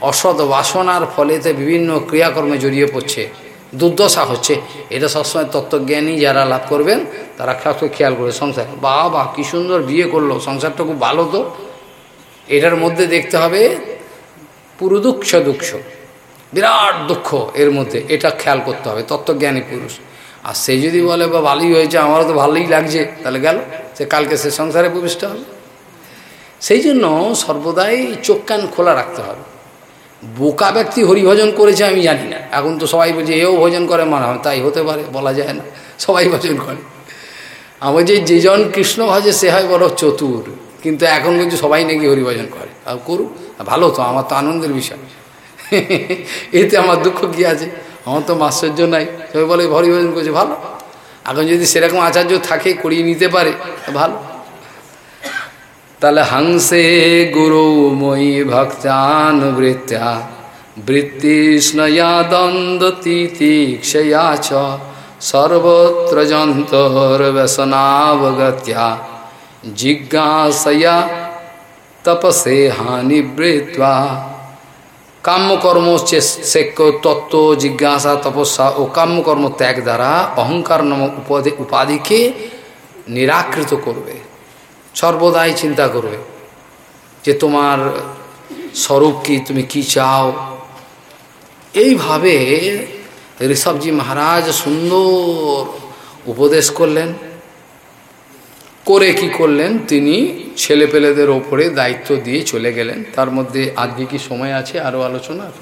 অসৎ বাসনার ফলেতে বিভিন্ন ক্রিয়াকর্মে জড়িয়ে পড়ছে। দুর্দশা হচ্ছে। এটা সবসময় তত্ত্বজ্ঞানী যারা লাভ করবেন, তারা খাস খেয়াল করে সংসার। বা বা কী সুন্দর বিয়ে করল, সংসারটা খুব ভালো তো। এটার মধ্যে দেখতে হবে পুরো দুঃখ, বিরাট দুঃখ এর মধ্যে, এটা খেয়াল করতে হবে, তত্ত্বজ্ঞানী পুরুষ। আর সে যদি বলে বা ভালোই হয়েছে, আমারও তো ভালোই লাগছে তাহলে গেল, সে কালকে সে সংসারে প্রবেশটা হবে। সেই জন্য সর্বদাই চোখ কান খোলা রাখতে হবে। বোকা ব্যক্তি হরিভজন করেছে আমি জানি না। এখন তো সবাই বলছে, এও ভজন করে মনে তাই হতে পারে, বলা যায় না। সবাই ভজন করে। আমার যে যেজন কৃষ্ণ ভাজে, সে হয় বড় চতুর। কিন্তু এখন কিন্তু সবাই নাকি হরিভজন করে। আর করুক ভালো তো, আমার তো আনন্দের বিষয়। এতে আমার দুঃখ কী আছে? আমার তো মাশ্চর্য নাই। সবাই বলে, হরিভজন করছে, ভালো। এখন যদি সেরকম আচার্য থাকে, করিয়ে নিতে পারে ভালো। তাহলে হংসে গুরু মই ভক্তানুবৃত্তা বৃত্তিষ্ণয়া দ্বন্দ্ব তিতিক্ষয়া চ। সর্বত্র যন্তর ব্যসনাবগত্যা। জিজ্ঞাসয়া তপসে হানিবৃত্বা কাম্যকর্ম সে তত্ত্ব জিজ্ঞাসা তপস্যা ও কাম্যকর্ম ত্যাগ দ্বারা অহংকার নামক উপাধি উপাধিকে নিরাকৃত করবে। সর্বদাই চিন্তা করবে যে তোমার স্বরূপ কি, তুমি কি চাও? এইভাবে ঋষভজি মহারাজ সুন্দর উপদেশ করলেন। করে কি করলেন? তিনি ছেলেপেলেদের ওপরে দায়িত্ব দিয়ে চলে গেলেন। তার মধ্যে আজকে কি সময় আছে? আরও আলোচনার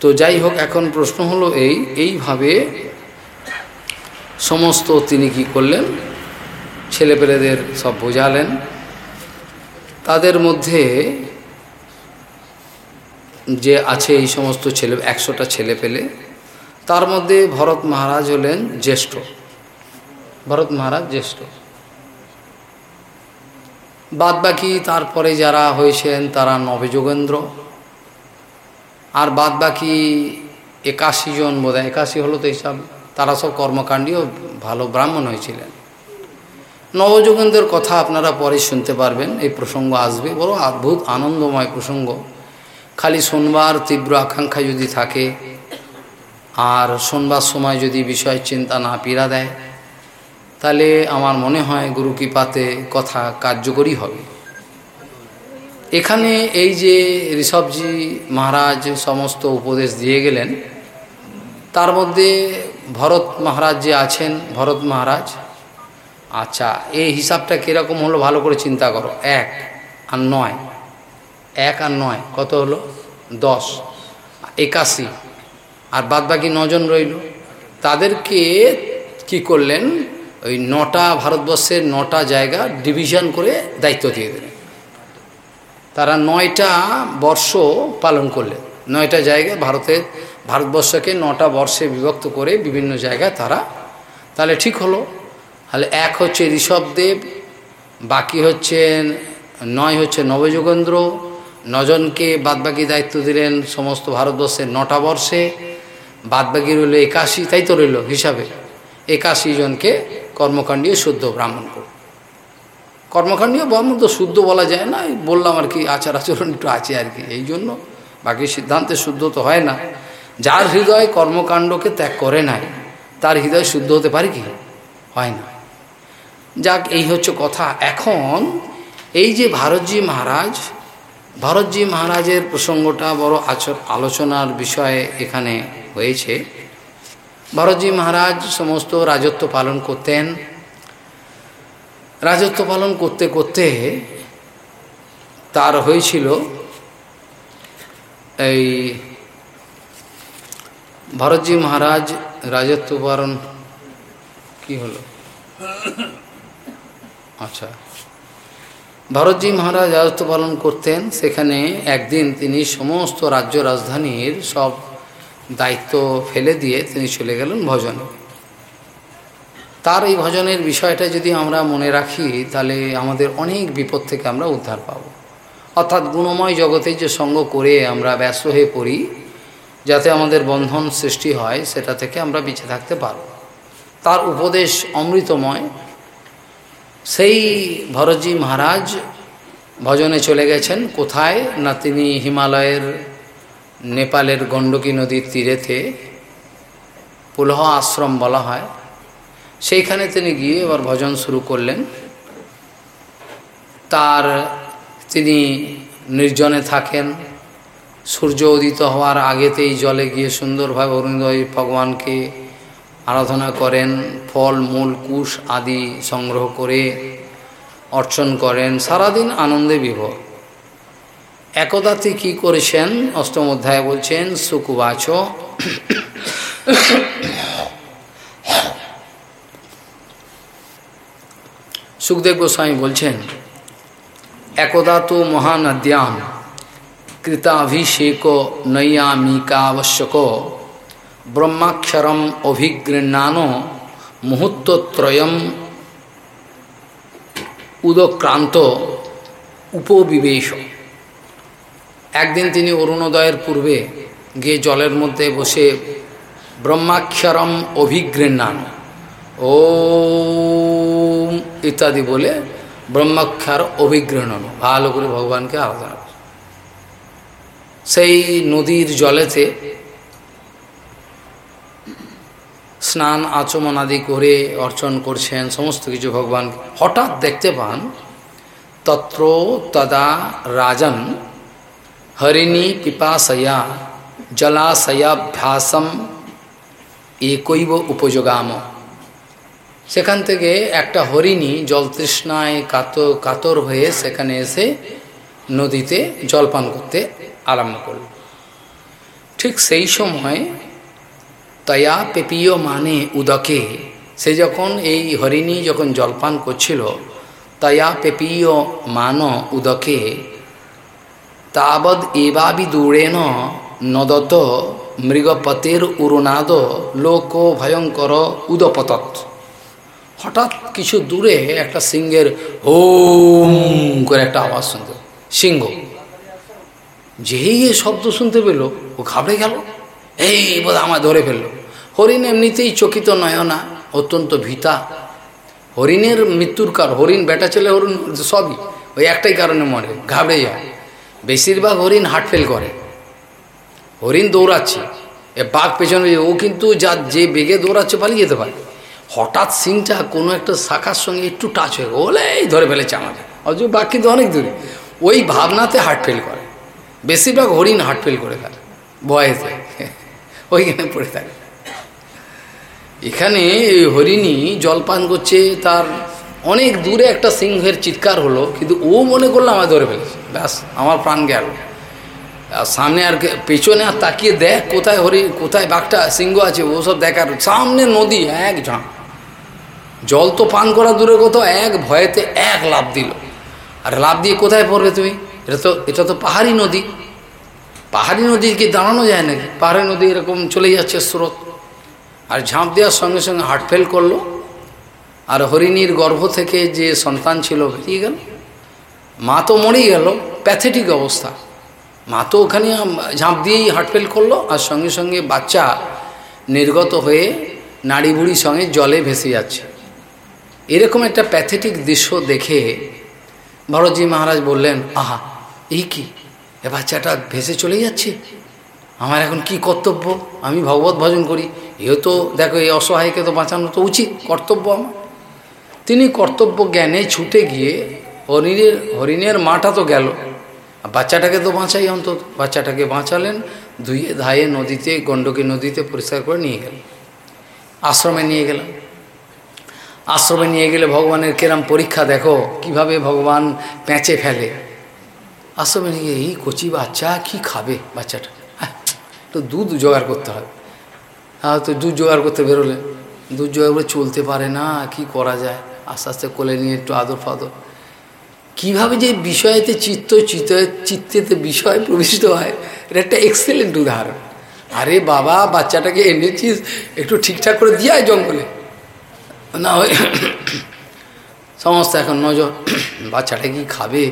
তো যাই হোক, এখন প্রশ্ন হলো এই, এইভাবে সমস্ত তিনি কি করলেন? ছেলেপেলেদের সব বোঝালেন। তাদের মধ্যে যে আছে এই সমস্ত ছেলে, একশোটা ছেলে পেলে তার মধ্যে ভরত মহারাজ হলেন জ্যেষ্ঠ। ভরত মহারাজ জ্যেষ্ঠ। বাদ বাকি তারপরে যারা হয়েছেন, তারা নবযোগেন্দ্র। আর বাদ বাকি একাশি জন বোধ হয় একাশি হলো তো এইসব তারা সব কর্মকাণ্ডীও ভালো ব্রাহ্মণ হয়েছিলেন। নবযোগেন্দ্রের কথা আপনারা পরে শুনতে পারবেন, এই প্রসঙ্গ আসবে। বড় অদ্ভুত, আনন্দময় প্রসঙ্গ। খালি শোনবার তীব্র আকাঙ্ক্ষা যদি থাকে, আর শোনবার সময় যদি বিষয় চিন্তা না পীড়া দেয়, তাহলে আমার মনে হয় গুরু কৃপাতে কথা কার্যকরী হবে। এখানে এই যে ঋষভজি মহারাজ সমস্ত উপদেশ দিয়ে গেলেন, তার মধ্যে ভরত মহারাজ যে আছেন, ভরত মহারাজ আচ্ছা এই হিসাবটা কীরকম হলো ভালো করে চিন্তা করো। এক আর নয়। এক আর নয়, কত হলো? দশ। একাশি। আর বাদ বাকি নজন রইল। তাদেরকে কি করলেন? ওই নটা ভারতবর্ষের নটা জায়গা ডিভিশন করে দায়িত্ব দিয়ে দিলেন। তারা নয়টা বর্ষ পালন করলেন। নয়টা জায়গায় ভারতের ভারতবর্ষকে নটা বর্ষে বিভক্ত করে বিভিন্ন জায়গায় তারা তাহলে ঠিক হলো। তাহলে এক হচ্ছে ঋষভদেব, বাকি হচ্ছে নয় হচ্ছে নবযোগেন্দ্র। নজনকে বাদবাকি দায়িত্ব দিলেন সমস্ত ভারতবর্ষের নটা বর্ষে। বাদবাকি রইল একাশি, তাই তো রইল হিসাবে। একাশি জনকে কর্মকাণ্ডীয় শুদ্ধ ব্রাহ্মণ করল কর্মকাণ্ডীয় ব্রাহ্মণ তো শুদ্ধ বলা যায় না বললাম আর কি আচার আচরণ একটু আছে আর কি, এই জন্য। বাকি সিদ্ধান্তে শুদ্ধ তো হয় না। যার হৃদয় কর্মকাণ্ডকে ত্যাগ করে নাই, তার হৃদয় শুদ্ধ হতে পারে কি? হয় না। যাক, এই হচ্ছে কথা। এখন এই যে ভারতজি মহারাজ, ভরতজি মহারাজের প্রসঙ্গটা বড় আচর আলোচনার বিষয়ে এখানে হয়েছে। ভরতজি মহারাজ সমস্ত রাজত্ব পালন করতেন। রাজত্ব পালন করতে করতে তার হয়েছিল এই ভরতজি মহারাজ রাজত্ব পালন কি হলো? আচ্ছা। ভরতজি মহারাজ রাজত্ব পালন করতেন, সেখানে একদিন তিনি সমস্ত রাজ্য রাজধানীর সব দায়িত্ব ফেলে দিয়ে তিনি চলে গেলেন ভজনে। তার এই ভজনের বিষয়টা যদি আমরা মনে রাখি, তাহলে আমাদের অনেক বিপদ থেকে আমরা উদ্ধার পাব। অর্থাৎ গুণময় জগতে যে সঙ্গ করে আমরা ব্যস্ত হয়ে পড়ি যাতে আমাদের বন্ধন সৃষ্টি হয়, সেটা থেকে আমরা বেঁচে থাকতে পারব। তার উপদেশ অমৃতময়। সেই ভরতজি মহারাজ ভজনে চলে গেছেন। কোথায়? না তিনি হিমালয়ের নেপালের গণ্ডকী নদীর তীরেতে, পুলহ আশ্রম বলা হয়। সেইখানে তিনি গিয়ে এবার ভজন শুরু করলেন। তার তিনি নির্জনে থাকেন। সূর্য উদিত হওয়ার আগেতেই জলে গিয়ে সুন্দরভাবে অরুণোদয় ভগবানকে আরাধনা করেন, ফল, মূল, কুশ আদি সংগ্রহ করে অর্চন করেন। সারাদিন আনন্দে বিভোর। একদাতে কি করেছেন? অষ্টম অধ্যায় বলছেন, সুকুবাচ। সুখদেব গোস্বামী বলছেন একদা তো মহানদ্যাম। কৃতাভিষেক নৈয়ামিকাবশ্যক ব্রহ্মাক্ষরম অভিগৃহান মুহূর্তত্রয়ম উদক্রান্ত উপবিবেশ একদিন তিনি অরুণোদয়ের পূর্বে গিয়ে জলের মধ্যে বসে ব্রহ্মাক্ষরম অভিগৃহান ও ইত্যাদি বলে ব্রহ্মাক্ষর অভিগ্রহণ ভালো করে ভগবানকে আরাধনা সেই নদীর জলেতে স্নান, আচমন আদি করে অর্চন করছেন সমস্ত কিছু ভগবান। হঠাৎ দেখতে পান তত্র তদা রাজন হরিণী পিপাশয়া জলাশয়াভ্যাসম একৈব উপযোগাম। সেখান থেকে একটা হরিণী জলতৃষ্ণায় কাতর কাতর হয়ে সেখানে এসে নদীতে জলপান করতে আরম্ভ করল। ঠিক সেই সময় তয়া পেপীয় মানে উদকে, সে যখন এই হরিণী যখন জলপান করছিল, তয়া পেপীয় মান উদকে, তাবৎ এবাবি দূরেণ নদত মৃগপতের উরুনাদ লোক ভয়ঙ্কর উদপতৎ হঠাৎ কিছু দূরে একটা সিংহের হোম করে একটা আওয়াজ শুনতে সিংহ যেই এ শব্দ শুনতে পেল, ও ঘাবড়ে গেল। এই বোধ আমায় ধরে ফেলল। হরিণ এমনিতেই চকিত নয়না, অত্যন্ত ভীতা। হরিণের মৃত্যুর কার হরিণ বেটা ছেলে, হরিণ সবই, ওই একটাই কারণে মরে, ঘাবড়ে যায়। বেশিরভাগ হরিণ হার্টফেল করে। হরিণ দৌড়াচ্ছে। এ বাঘ পেছনে ও কিন্তু যা, যে বেগে দৌড়াচ্ছে পালিয়ে যেতে পারে। হঠাৎ সিংটা কোনো একটা শাখার সঙ্গে একটু টাচ হয়ে বলেই ধরে ফেলেছে আমাকে। অথচ বাকি তো অনেক দূরে। ওই ভাবনাতে হার্ট ফেল করে। বেশিরভাগ হরিণ হার্ট ফেল করে ফেলে বয়েতে ওইখানে পড়ে থাকে। এখানে এই হরিণী জলপান করছে, তার অনেক দূরে একটা সিংহের চিৎকার হলো, কিন্তু ও মনে করল আমার ধরে ফেলেছে। ব্যাস, আমার প্রাণ গেল। আর সামনে আর পেছনে আর তাকিয়ে দেখ কোথায় হরি কোথায় বাঘটা, সিংহ আছে, ও ওসব দেখার। সামনে নদী, এক ঝাঁ জল তো পান করা দূরে কোথাও এক ভয়েতে এক লাভ দিল। আর লাভ দিয়ে কোথায় পড়বে তুমি? এটা তো এটা তো পাহাড়ি নদী। পাহাড়ি নদী কি দাঁড়ানো যায় নাকি? পাহাড়ি নদী এরকম চলে যাচ্ছে স্রোত। আর ঝাঁপ দেওয়ার সঙ্গে সঙ্গে হার্ট ফেল করল। আর হরিণীর গর্ভ থেকে যে সন্তান ছিল বেরিয়ে গেল? মা তো মরেই গেল। প্যাথেটিক অবস্থা। মা তো ওখানে ঝাঁপ দিয়েই হার্ট ফেল করল। আর সঙ্গে সঙ্গে বাচ্চা নির্গত হয়ে নাড়ি বুড়ির সঙ্গে জলে ভেসে যাচ্ছে। এরকম একটা প্যাথেটিক দৃশ্য দেখে ভরতজি মহারাজ বললেন, আহা এই কি? এ বাচ্চাটা ভেসে চলে যাচ্ছে? আমার এখন কি কর্তব্য? আমি ভগবত ভজন করি। এও তো, দেখো, এই অসহায়কে তো বাঁচানো তো উচিত, কর্তব্য আমার। তিনি কর্তব্য জ্ঞানে ছুটে গিয়ে হরিণের হরিণের মাটা তো গেল। বাচ্চাটাকে তো বাঁচাই অন্তত। বাচ্চাটাকে বাঁচালেন ধুয়ে ধায়ে নদীতে, গণ্ডকী নদীতে পরিষ্কার করে নিয়ে গেলেন। আশ্রমে নিয়ে গেলাম আশ্রমে নিয়ে গেলে ভগবানের কেরাম পরীক্ষা দেখো, কীভাবে ভগবান পেঁচে ফেলে। আশ্রমে নিয়ে এই কচি বাচ্চা কি খাবে বাচ্চাটা? হ্যাঁ তো দুধ জোগাড় করতে হবে হ্যাঁ তো দুধ জোগাড় করতে বেরোলে। দুধ জোগাড় করে চলতে পারে না, কি করা যায়? আস্তে আস্তে কোলে নিয়ে একটু আদর ফাদর। কীভাবে যে বিষয়েতে চিত্ত চিত্ত, চিত্তেতে বিষয় প্রবিষ্ট হয়, এটা একটা এক্সেলেন্ট উদাহরণ। আরে বাবা, বাচ্চাটাকে এনেছিস, একটু ঠিকঠাক করে দিয়ে জঙ্গলে। না ওই সমস্ত এখন নজর, বাচ্চাটা কি খাবে?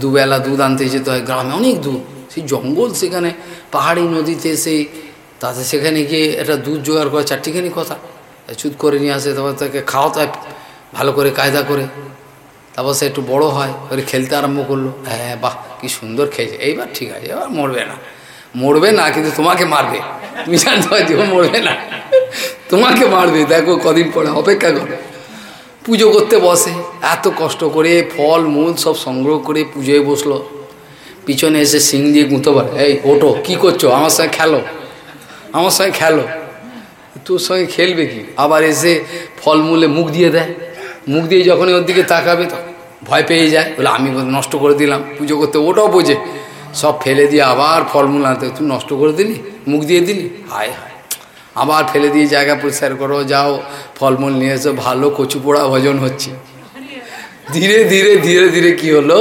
দুবেলা দুধ আনতে যেতে হয় গ্রামে অনেক দুধ সেই জঙ্গল সেখানে, পাহাড়ি নদীতে সেই, তাতে সেখানে গিয়ে একটা দুধ জোগাড় করা চারটিখানি কথা। চুত করে নিয়ে আসে, তারপর তাকে খাওয়াতে হয় ভালো করে কায়দা করে। তারপর সে একটু বড় হয়, ওরে খেলতে আরম্ভ করল। হ্যাঁ বাহ, কি সুন্দর খেয়েছে এইবার ঠিক আছে, এবার মরবে না। মরবে না, কিন্তু তোমাকে মারবে। তুমি জানতে পারছি মরবে না। তোমাকে মারবে, দেখো কদিন পরে, অপেক্ষা করো। পুজো করতে বসে। এত কষ্ট করে ফল, মূল সব সংগ্রহ করে পুজোয় বসল। পিছনে এসে সিং দিয়ে গুঁতো পারে এই ওটো কি করছ? আমার সঙ্গে খেলো। আমার সঙ্গে খেলো। তোর সঙ্গে খেলবে কি? আবার এসে ফলমূলে মুখ দিয়ে দেয়। মুখ দিয়ে যখনই ওর দিকে তাকাবে তো ভয় পেয়ে যায়। বলে, আমি নষ্ট করে দিলাম, পুজো করতে ওটাও বোঝে। সব ফেলে দিয়ে আবার ফলমূল আনতে, তুই নষ্ট করে দিলি? মুখ দিয়ে দিলি? হায় হায়। আবার ফেলে দিয়ে জায়গা পরিষ্কার করো, যাও, ফলমূল নিয়ে এসো, ভালো কচু পোড়া ভজন হচ্ছে। ধীরে ধীরে ধীরে ধীরে কি হলো?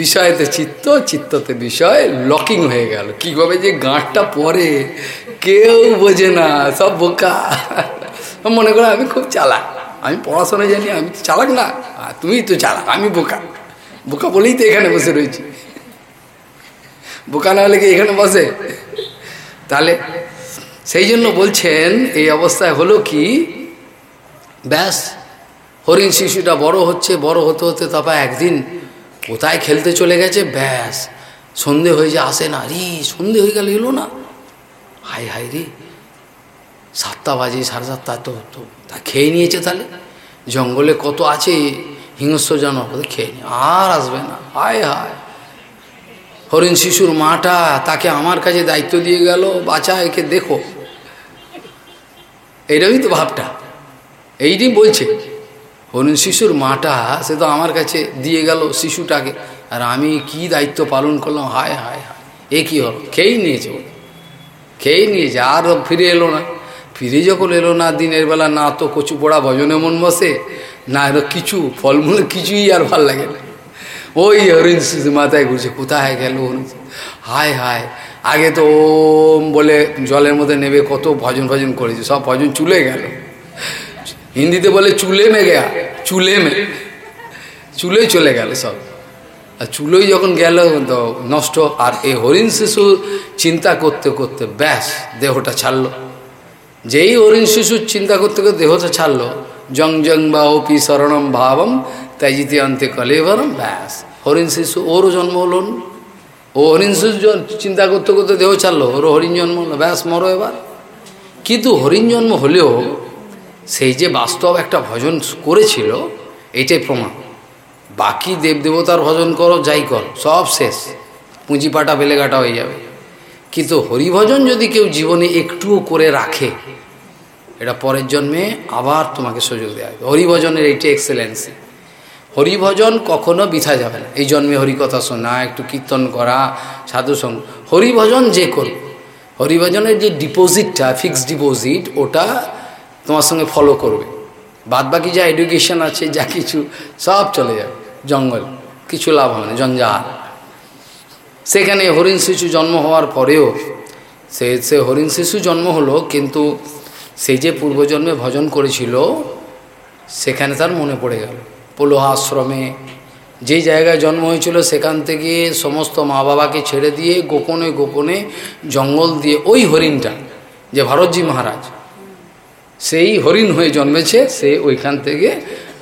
বিষয়তে চিত্ত, চিত্ততে বিষয় লকিং হয়ে গেল। কীভাবে যে গাঁটটা পরে, কেউ বোঝে না, সব বোকা। মনে করো আমি খুব চালাক। আমি পড়াশোনা জানি, আমি তো চালাক না। তুমি তো চালাক, আমি বোকা। বোকা বলেই তো এখানে বসে রয়েছি। বোকা না হলে কি এখানে বসে? তাহলে সেই জন্য বলছেন, এই অবস্থায় হলো কি, ব্যাস, হরিণ শিশুটা বড় হচ্ছে, বড় হতে হতে তারপর একদিন কোথায় খেলতে চলে গেছে, ব্যাস, সন্ধে হয়ে যে আসে না রে সন্ধে হয়ে গেল, এলো না। হাই হাই রে, সাতটা বাজে, সাড়ে সাতটা তো তো, তা খেয়ে নিয়েছে তাহলে। জঙ্গলে কত আছে, হিংস্র জানোয়ার খেয়ে নিয়ে আর আসবে না, হায় হায়। হরিণ শিশুর মাটা তাকে আমার কাছে দায়িত্ব দিয়ে গেল বাচ্চা একে দেখো। এইরকমই তো ভাবটা। এইটাই বলছে। হরিণ শিশুর মাটা, সে তো আমার কাছে দিয়ে গেল শিশুটাকে। আর আমি কি দায়িত্ব পালন করলাম? হায় হায় হায়। এ কী হলো? খেয়েই নিয়েছে ও। খেয়েই নিয়েছে, আর ফিরে এলো না। ফিরে যখন এলো না, দিনের বেলা না তো কচু পোড়া ভজনে মন বসে, না এলো কিছু, ফলমূল কিছুই আর ভালো লাগে না। ওই হরিণ শিশু মাথায় ঘুরছে, কোথায় গেল হায় হায় আগে তো ওম বলে জলের মধ্যে নেবে, কত ভজন ভজন করেছে, সব ভজন চুলে গেল। হিন্দিতে বলে চুলে মে গেয়া, চুলে মে। চুলেই চলে গেল সব। আর চুলোই যখন গেল, তো নষ্ট। আর এই হরিণ শিশু চিন্তা করতে করতে, ব্যাস, দেহটা ছাড়লো। যেই হরিণ শিশুর চিন্তা করতে করতে দেহটা ছাড়লো, জং জং বা ওপি শরণম ভাবম, ত্যাজিতে অন্তে কলেবরম ব্যাস। হরিণ শিশু ওরও জন্ম হলো ও হরিণ চিন্তা করতে করতে দেহ ছাড়লো। ওরও হরিণ জন্ম হলো। ব্যাস, মরো এবার। কিন্তু হরিণ জন্ম হলেও সেই যে বাস্তব একটা ভজন করেছিল, এটাই প্রমাণ। বাকি দেবদেবতার ভজন করো, যাই কর, সব শেষ। পুঁজিপাটা বেলেগাটা হয়ে যাবে। কিন্তু হরিভজন যদি কেউ জীবনে একটুও করে রাখে, এটা পরের জন্মে আবার তোমাকে সুযোগ দেওয়া হবে। হরিভজনের এইটা এক্সেলেন্সি হরিভজন কখনো বিথা যাবে না। এই জন্মে হরিকথা শোনা, একটু কীর্তন করা, সাধু সঙ্গ হরিভজন যে করবে হরিভজনের যে ডিপোজিটটা, ফিক্সড ডিপোজিট, ওটা তোমার সঙ্গে ফলো করবে। বাদ বাকি যা এডুকেশন আছে, যা কিছু, সব চলে যাবে। জঙ্গল, কিছু লাভ হবে না, জঞ্জাল। সেখানে হরিণ শিশু জন্ম হওয়ার পরেও সে সে হরিণ শিশু জন্ম হলো, কিন্তু সেই যে পূর্বজন্মে ভজন করেছিল, সেখানে তার মনে পড়ে গেল। পোলোহা আশ্রমে। যে জায়গায় জন্ম হয়েছিল সেখান থেকে সমস্ত মা বাবাকে ছেড়ে দিয়ে গোপনে গোপনে জঙ্গল দিয়ে ওই হরিণটা, যে ভরতজি মহারাজ, সেই হরিণ হয়ে জন্মেছে, সে ওইখান থেকে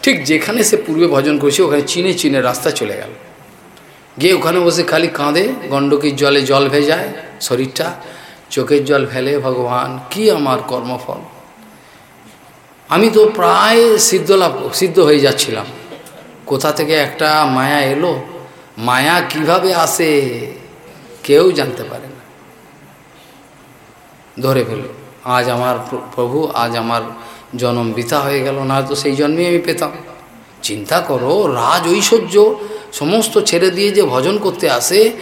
ঠিক যেখানে সে পূর্বে ভজন করেছে, ওখানে চিনে চিনে রাস্তা চলে গেল। গিয়ে ওখানে বসে খালি কাঁদে, গণ্ডকির জলে জল ভেজায়, শরীরটা চোখের জল ফেলে, ভগবান, কি আমার কর্মফল? আমি তো প্রায় সিদ্ধ লাভ সিদ্ধ হয়ে যাচ্ছিলাম। কোথা থেকে একটা মায়া এলো? মায়া কীভাবে আসে? কেউ জানতে পারে না। ধরে ফেলো আজ আমার প্রভু, আজ আমার জন্ম বৃথা হয়ে গেল না তো সেই জন্মেই আমি পেতাম। চিন্তা করো, রাজ, ঐশ্বর্য সমস্ত ছেড়ে দিয়ে যে ভজন করতে আসে,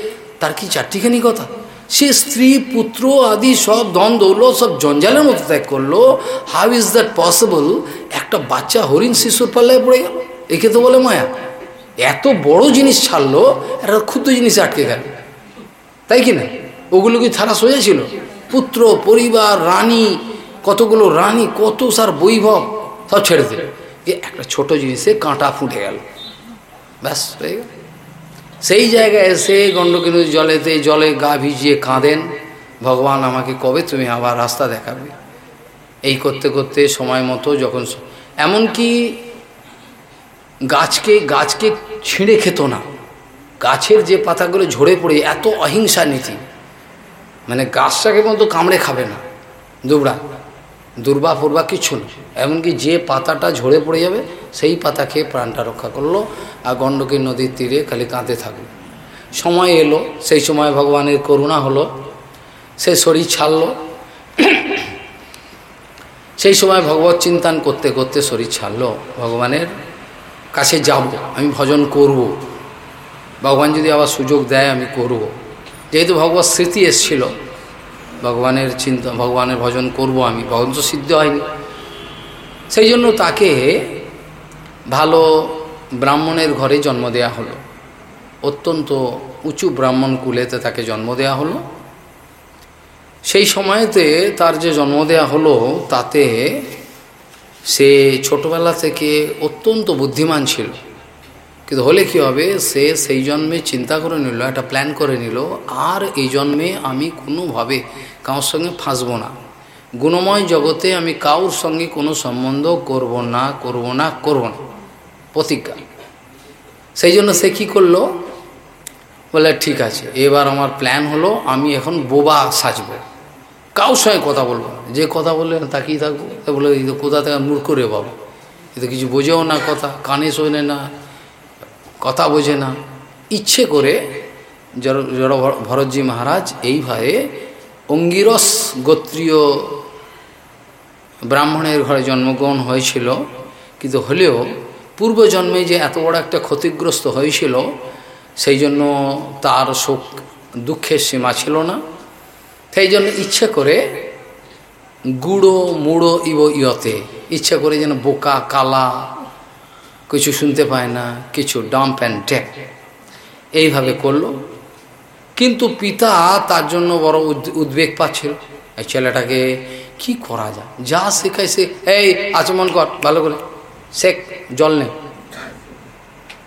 তার কি চারটিখানি কথা? সে স্ত্রী, পুত্র আদি সব দন দৌল সব জঞ্জালের মতো ত্যাগ করল। হাউ ইজ দ্যাট পসিবল একটা বাচ্চা হরিণ শিশুর পাল্লায় পড়ে গেল। একে তো বলে মায়া। এত বড় জিনিস ছাড়লো, একটা ক্ষুদ্র জিনিস আটকে গেল। তাই কি না? ওগুলো কি থারা সোজা ছিল? পুত্র, পরিবার, রানী, কতগুলো রানী, কত সার বৈভব, সব ছেড়ে দিল। একটা ছোট জিনিসে কাঁটা ফুটে গেল। ব্যাস সেই জায়গায় এসে গণ্ডকিনু জলেতে জলে গা ভিজিয়ে কাঁদেন। ভগবান আমাকে কবে তুমি আবার রাস্তা দেখাবে? এই করতে করতে সময় মতো যখন এমনকি গাছকে গাছকে ছিঁড়ে খেত না। গাছের যে পাতাগুলো ঝরে পড়ে, এত অহিংসা নীতি। মানে গাছটাকে মতো কামড়ে খাবে না। দুবড়া। দুর্বা, ফুরবা কিচ্ছু না। এমনকি যে পাতাটা ঝরে পড়ে যাবে, সেই পাতা খেয়ে প্রাণটা রক্ষা করল আর গণ্ডকী নদীর তীরে খালি কাঁদতে থাকল। সময় এলো, সেই সময় ভগবানের করুণা হলো। সে শরীর ছাড়লো। সেই সময় ভগবত চিন্তান করতে করতে শরীর ছাড়লো ভগবানের কাছে যাব, আমি ভজন করব। ভগবান যদি আবার সুযোগ দেয়, আমি করব। যেহেতু ভগবত স্মৃতি এসছিল, ভগবানের চিন্তা, ভগবানের ভজন করব আমি। ভগবান তো সিদ্ধ হয়নি। সেই জন্য তাকে ভালো ব্রাহ্মণের ঘরে জন্ম দেয়া হলো। অত্যন্ত উঁচু ব্রাহ্মণ কুলেতে তাকে জন্ম দেয়া হলো। সেই সময়তে তার যে জন্ম দেয়া হলো, তাতে সে ছোটবেলা থেকে অত্যন্ত বুদ্ধিমান ছিল। কিন্তু হলে কি হবে? সে সেই জন্মে চিন্তা করে নিল, একটা প্ল্যান করে নিল, আর এই জন্মে আমি কোনোভাবে কারোর সঙ্গে ফাঁসবো না। গুণময় জগতে আমি কাউর সঙ্গে কোনো সম্বন্ধ করব না করব না করব না। প্রতিজ্ঞা। সেই জন্য সে কী করল? বলে, ঠিক আছে, এবার আমার প্ল্যান হলো, আমি এখন বোবা সাজবো। কাউর সঙ্গে কথা বলব যে কথা বললে তাকিয়ে থাকব। বলে কোথা থেকে মূর্খ রে বাবা? এ তো কিছু বোঝেও না কথা, কানে শোনে না, কথা বোঝে না। ইচ্ছে করে জড় ভরতজি মহারাজ এইভাবে অঙ্গিরস গোত্রীয় ব্রাহ্মণের ঘরে জন্মগ্রহণ হয়েছিল। কিন্তু হলেও পূর্বজন্মে যে এত বড় একটা ক্ষতিগ্রস্ত হয়েছিল, সেই জন্য তার শোক, দুঃখের সীমা ছিল না। সেই জন্য ইচ্ছে করে গুঁড়ো, মুড়ো, ইব, ইয়তে। ইচ্ছা করে যেন বোকা, কালা, কিছু শুনতে পায় না, কিছু ডাম্প অ্যান্ড ট্যাপ এইভাবে করল। কিন্তু পিতা তার জন্য বড় উদ্বেগ পাচ্ছিল। এই ছেলেটাকে কি করা যায়? যা শেখায় সে এই, আচমন কর, ভালো করে। শেখ, জল নে।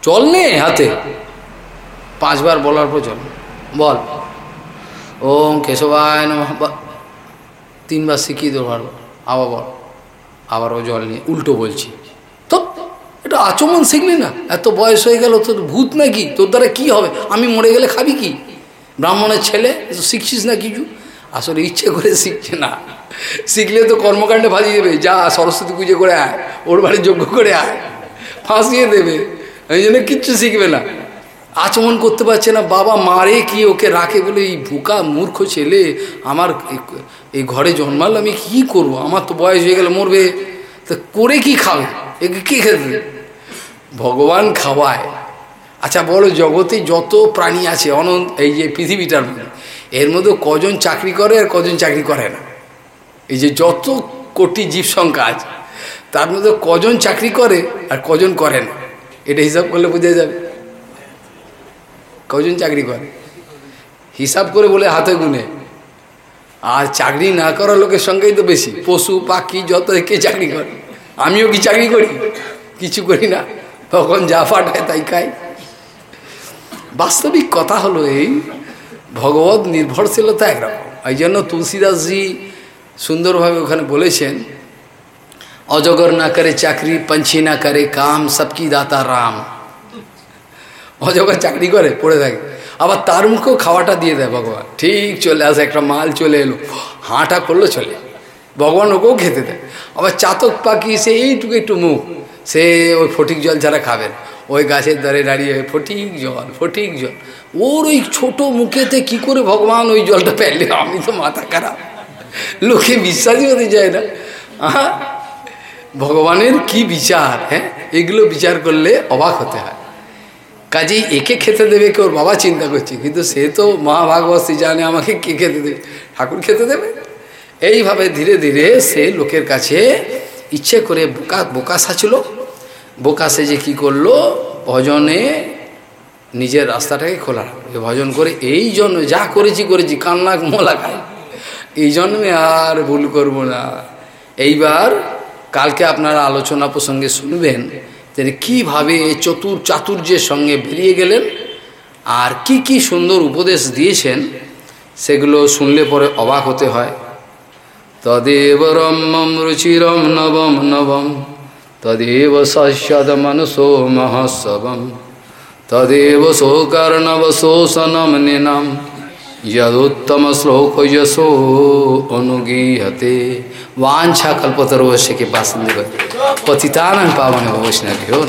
জল নে হাতে। পাঁচবার বলার পর জল বল। ওম কেশবায় নম। তিনবার শিখিয়ে দেবো আবার আবার ও জল নিয়ে উল্টো বলছি। তো, এটা আচমন শিখলি না? এত বয়স হয়ে গেল, তোর ভূত নাকি? তোর দ্বারা কি হবে? আমি মরে গেলে খাবি কি? ব্রাহ্মণের ছেলে শিখছিস না কিছু? আসলে ইচ্ছে করে শিখছে না। শিখলে তো কর্মকাণ্ডে ভাজিয়ে দেবে। যা সরস্বতী পুজো করে আয়, ওর বাড়ি যজ্ঞ করে আয়, ফাঁসিয়ে দেবে। এই জন্য কিচ্ছু শিখবে না। আচমন করতে পারছে না, বাবা মারে কি ওকে রাখে বলে, এই বোকা মূর্খ ছেলে, আমার এই ঘরে জন্মালো আমি কি করব? আমার তো বয়স হয়ে গেলে মরবে। তা করে কি খাবে? একে কি খেতে? ভগবান খাওয়ায়। আচ্ছা বলো, জগতে যত প্রাণী আছে, অনন্ত, এই যে পৃথিবীটার মধ্যে, এর মধ্যে কজন চাকরি করে আর কজন চাকরি করে না? এই যে যত কোটি জীব সংখ্যা আছে, তার মধ্যে কজন চাকরি করে আর কজন করে না? এটা হিসাব করলে বোঝা যাবে। কজন চাকরি করে? হিসাব করে বলে হাতে গুনে। আর চাকরি না করা লোকের সঙ্গেই তো বেশি। পশু, পাখি, যত কে চাকরি করে। আমিও কি চাকরি করি? কিছু করি না। তখন যা ফাটায় তাই খাই। বাস্তবিক কথা হলো এই, ভগবত নির্ভরশীলতা একরকম। এই জন্য তুলসীদাসজি সুন্দরভাবে ওখানে বলেছেন, অজগর না করে চাকরি পঞ্চি না করে কাম সবকি দাতা রাম। অজগর চাকরি করে, পড়ে থাকে। আবার তার মুখেও খাওয়াটা দিয়ে দেয় ভগবান। ঠিক চলে আসে, একটা মাল চলে এলো। হাঁটা করল চলে। ভগবান ওকেও খেতে দেয়। আবার চাতক পাখি, সে এইটুকু একটু মুখ। সে ওই ফটিক জল ছাড়া খাবেন ওই গাছের দ্বারে দাঁড়িয়ে ফটিক জল ফটিক জল। ওর ওই ছোট মুখেতে কি করে ভগবান ওই জলটা পেলে? আমি তো মাথা খারাপ। লোকে বিশ্বাসই হতে চায় না। ভগবানের কি বিচার হ্যাঁ? এগুলো বিচার করলে অবাক হতে হয়। কাজেই একে খেতে দেবে কে ওর বাবা চিন্তা করছে, কিন্তু সে তো মা ভাগবতী জানে আমাকে কে খেতে দেবে? ঠাকুর খেতে দেবে? এইভাবে ধীরে ধীরে সে লোকের কাছে ইচ্ছে করে বোকা বোকা সাছিল বোকা যে কী করল? ভজনে নিজের রাস্তাটাকে খোলা রাখবে ভজন করে এই জন্য যা করেছি করেছি কান্না মোলা খায় এই জন্মে আর ভুল করব না। এইবার কালকে আপনারা আলোচনা প্রসঙ্গে শুনবেন। তিনি কীভাবে এই চতুর চাতুর্যের সঙ্গে বেরিয়ে গেলেন আর কি কি সুন্দর উপদেশ দিয়েছেন, সেগুলো শুনলে পরে অবাক হতে হয়। তদেব রম্যম রুচিরম নবম নবম, তদেব সশ্যদ মনসো মহোৎসবম, তদেব শোকর্ণব শোষণম নিনম, যদোত্তম শ্লোক যশো অনুগীহতে। वाछा कल्पतरो के पास पतितान पावन वैष्णव्यो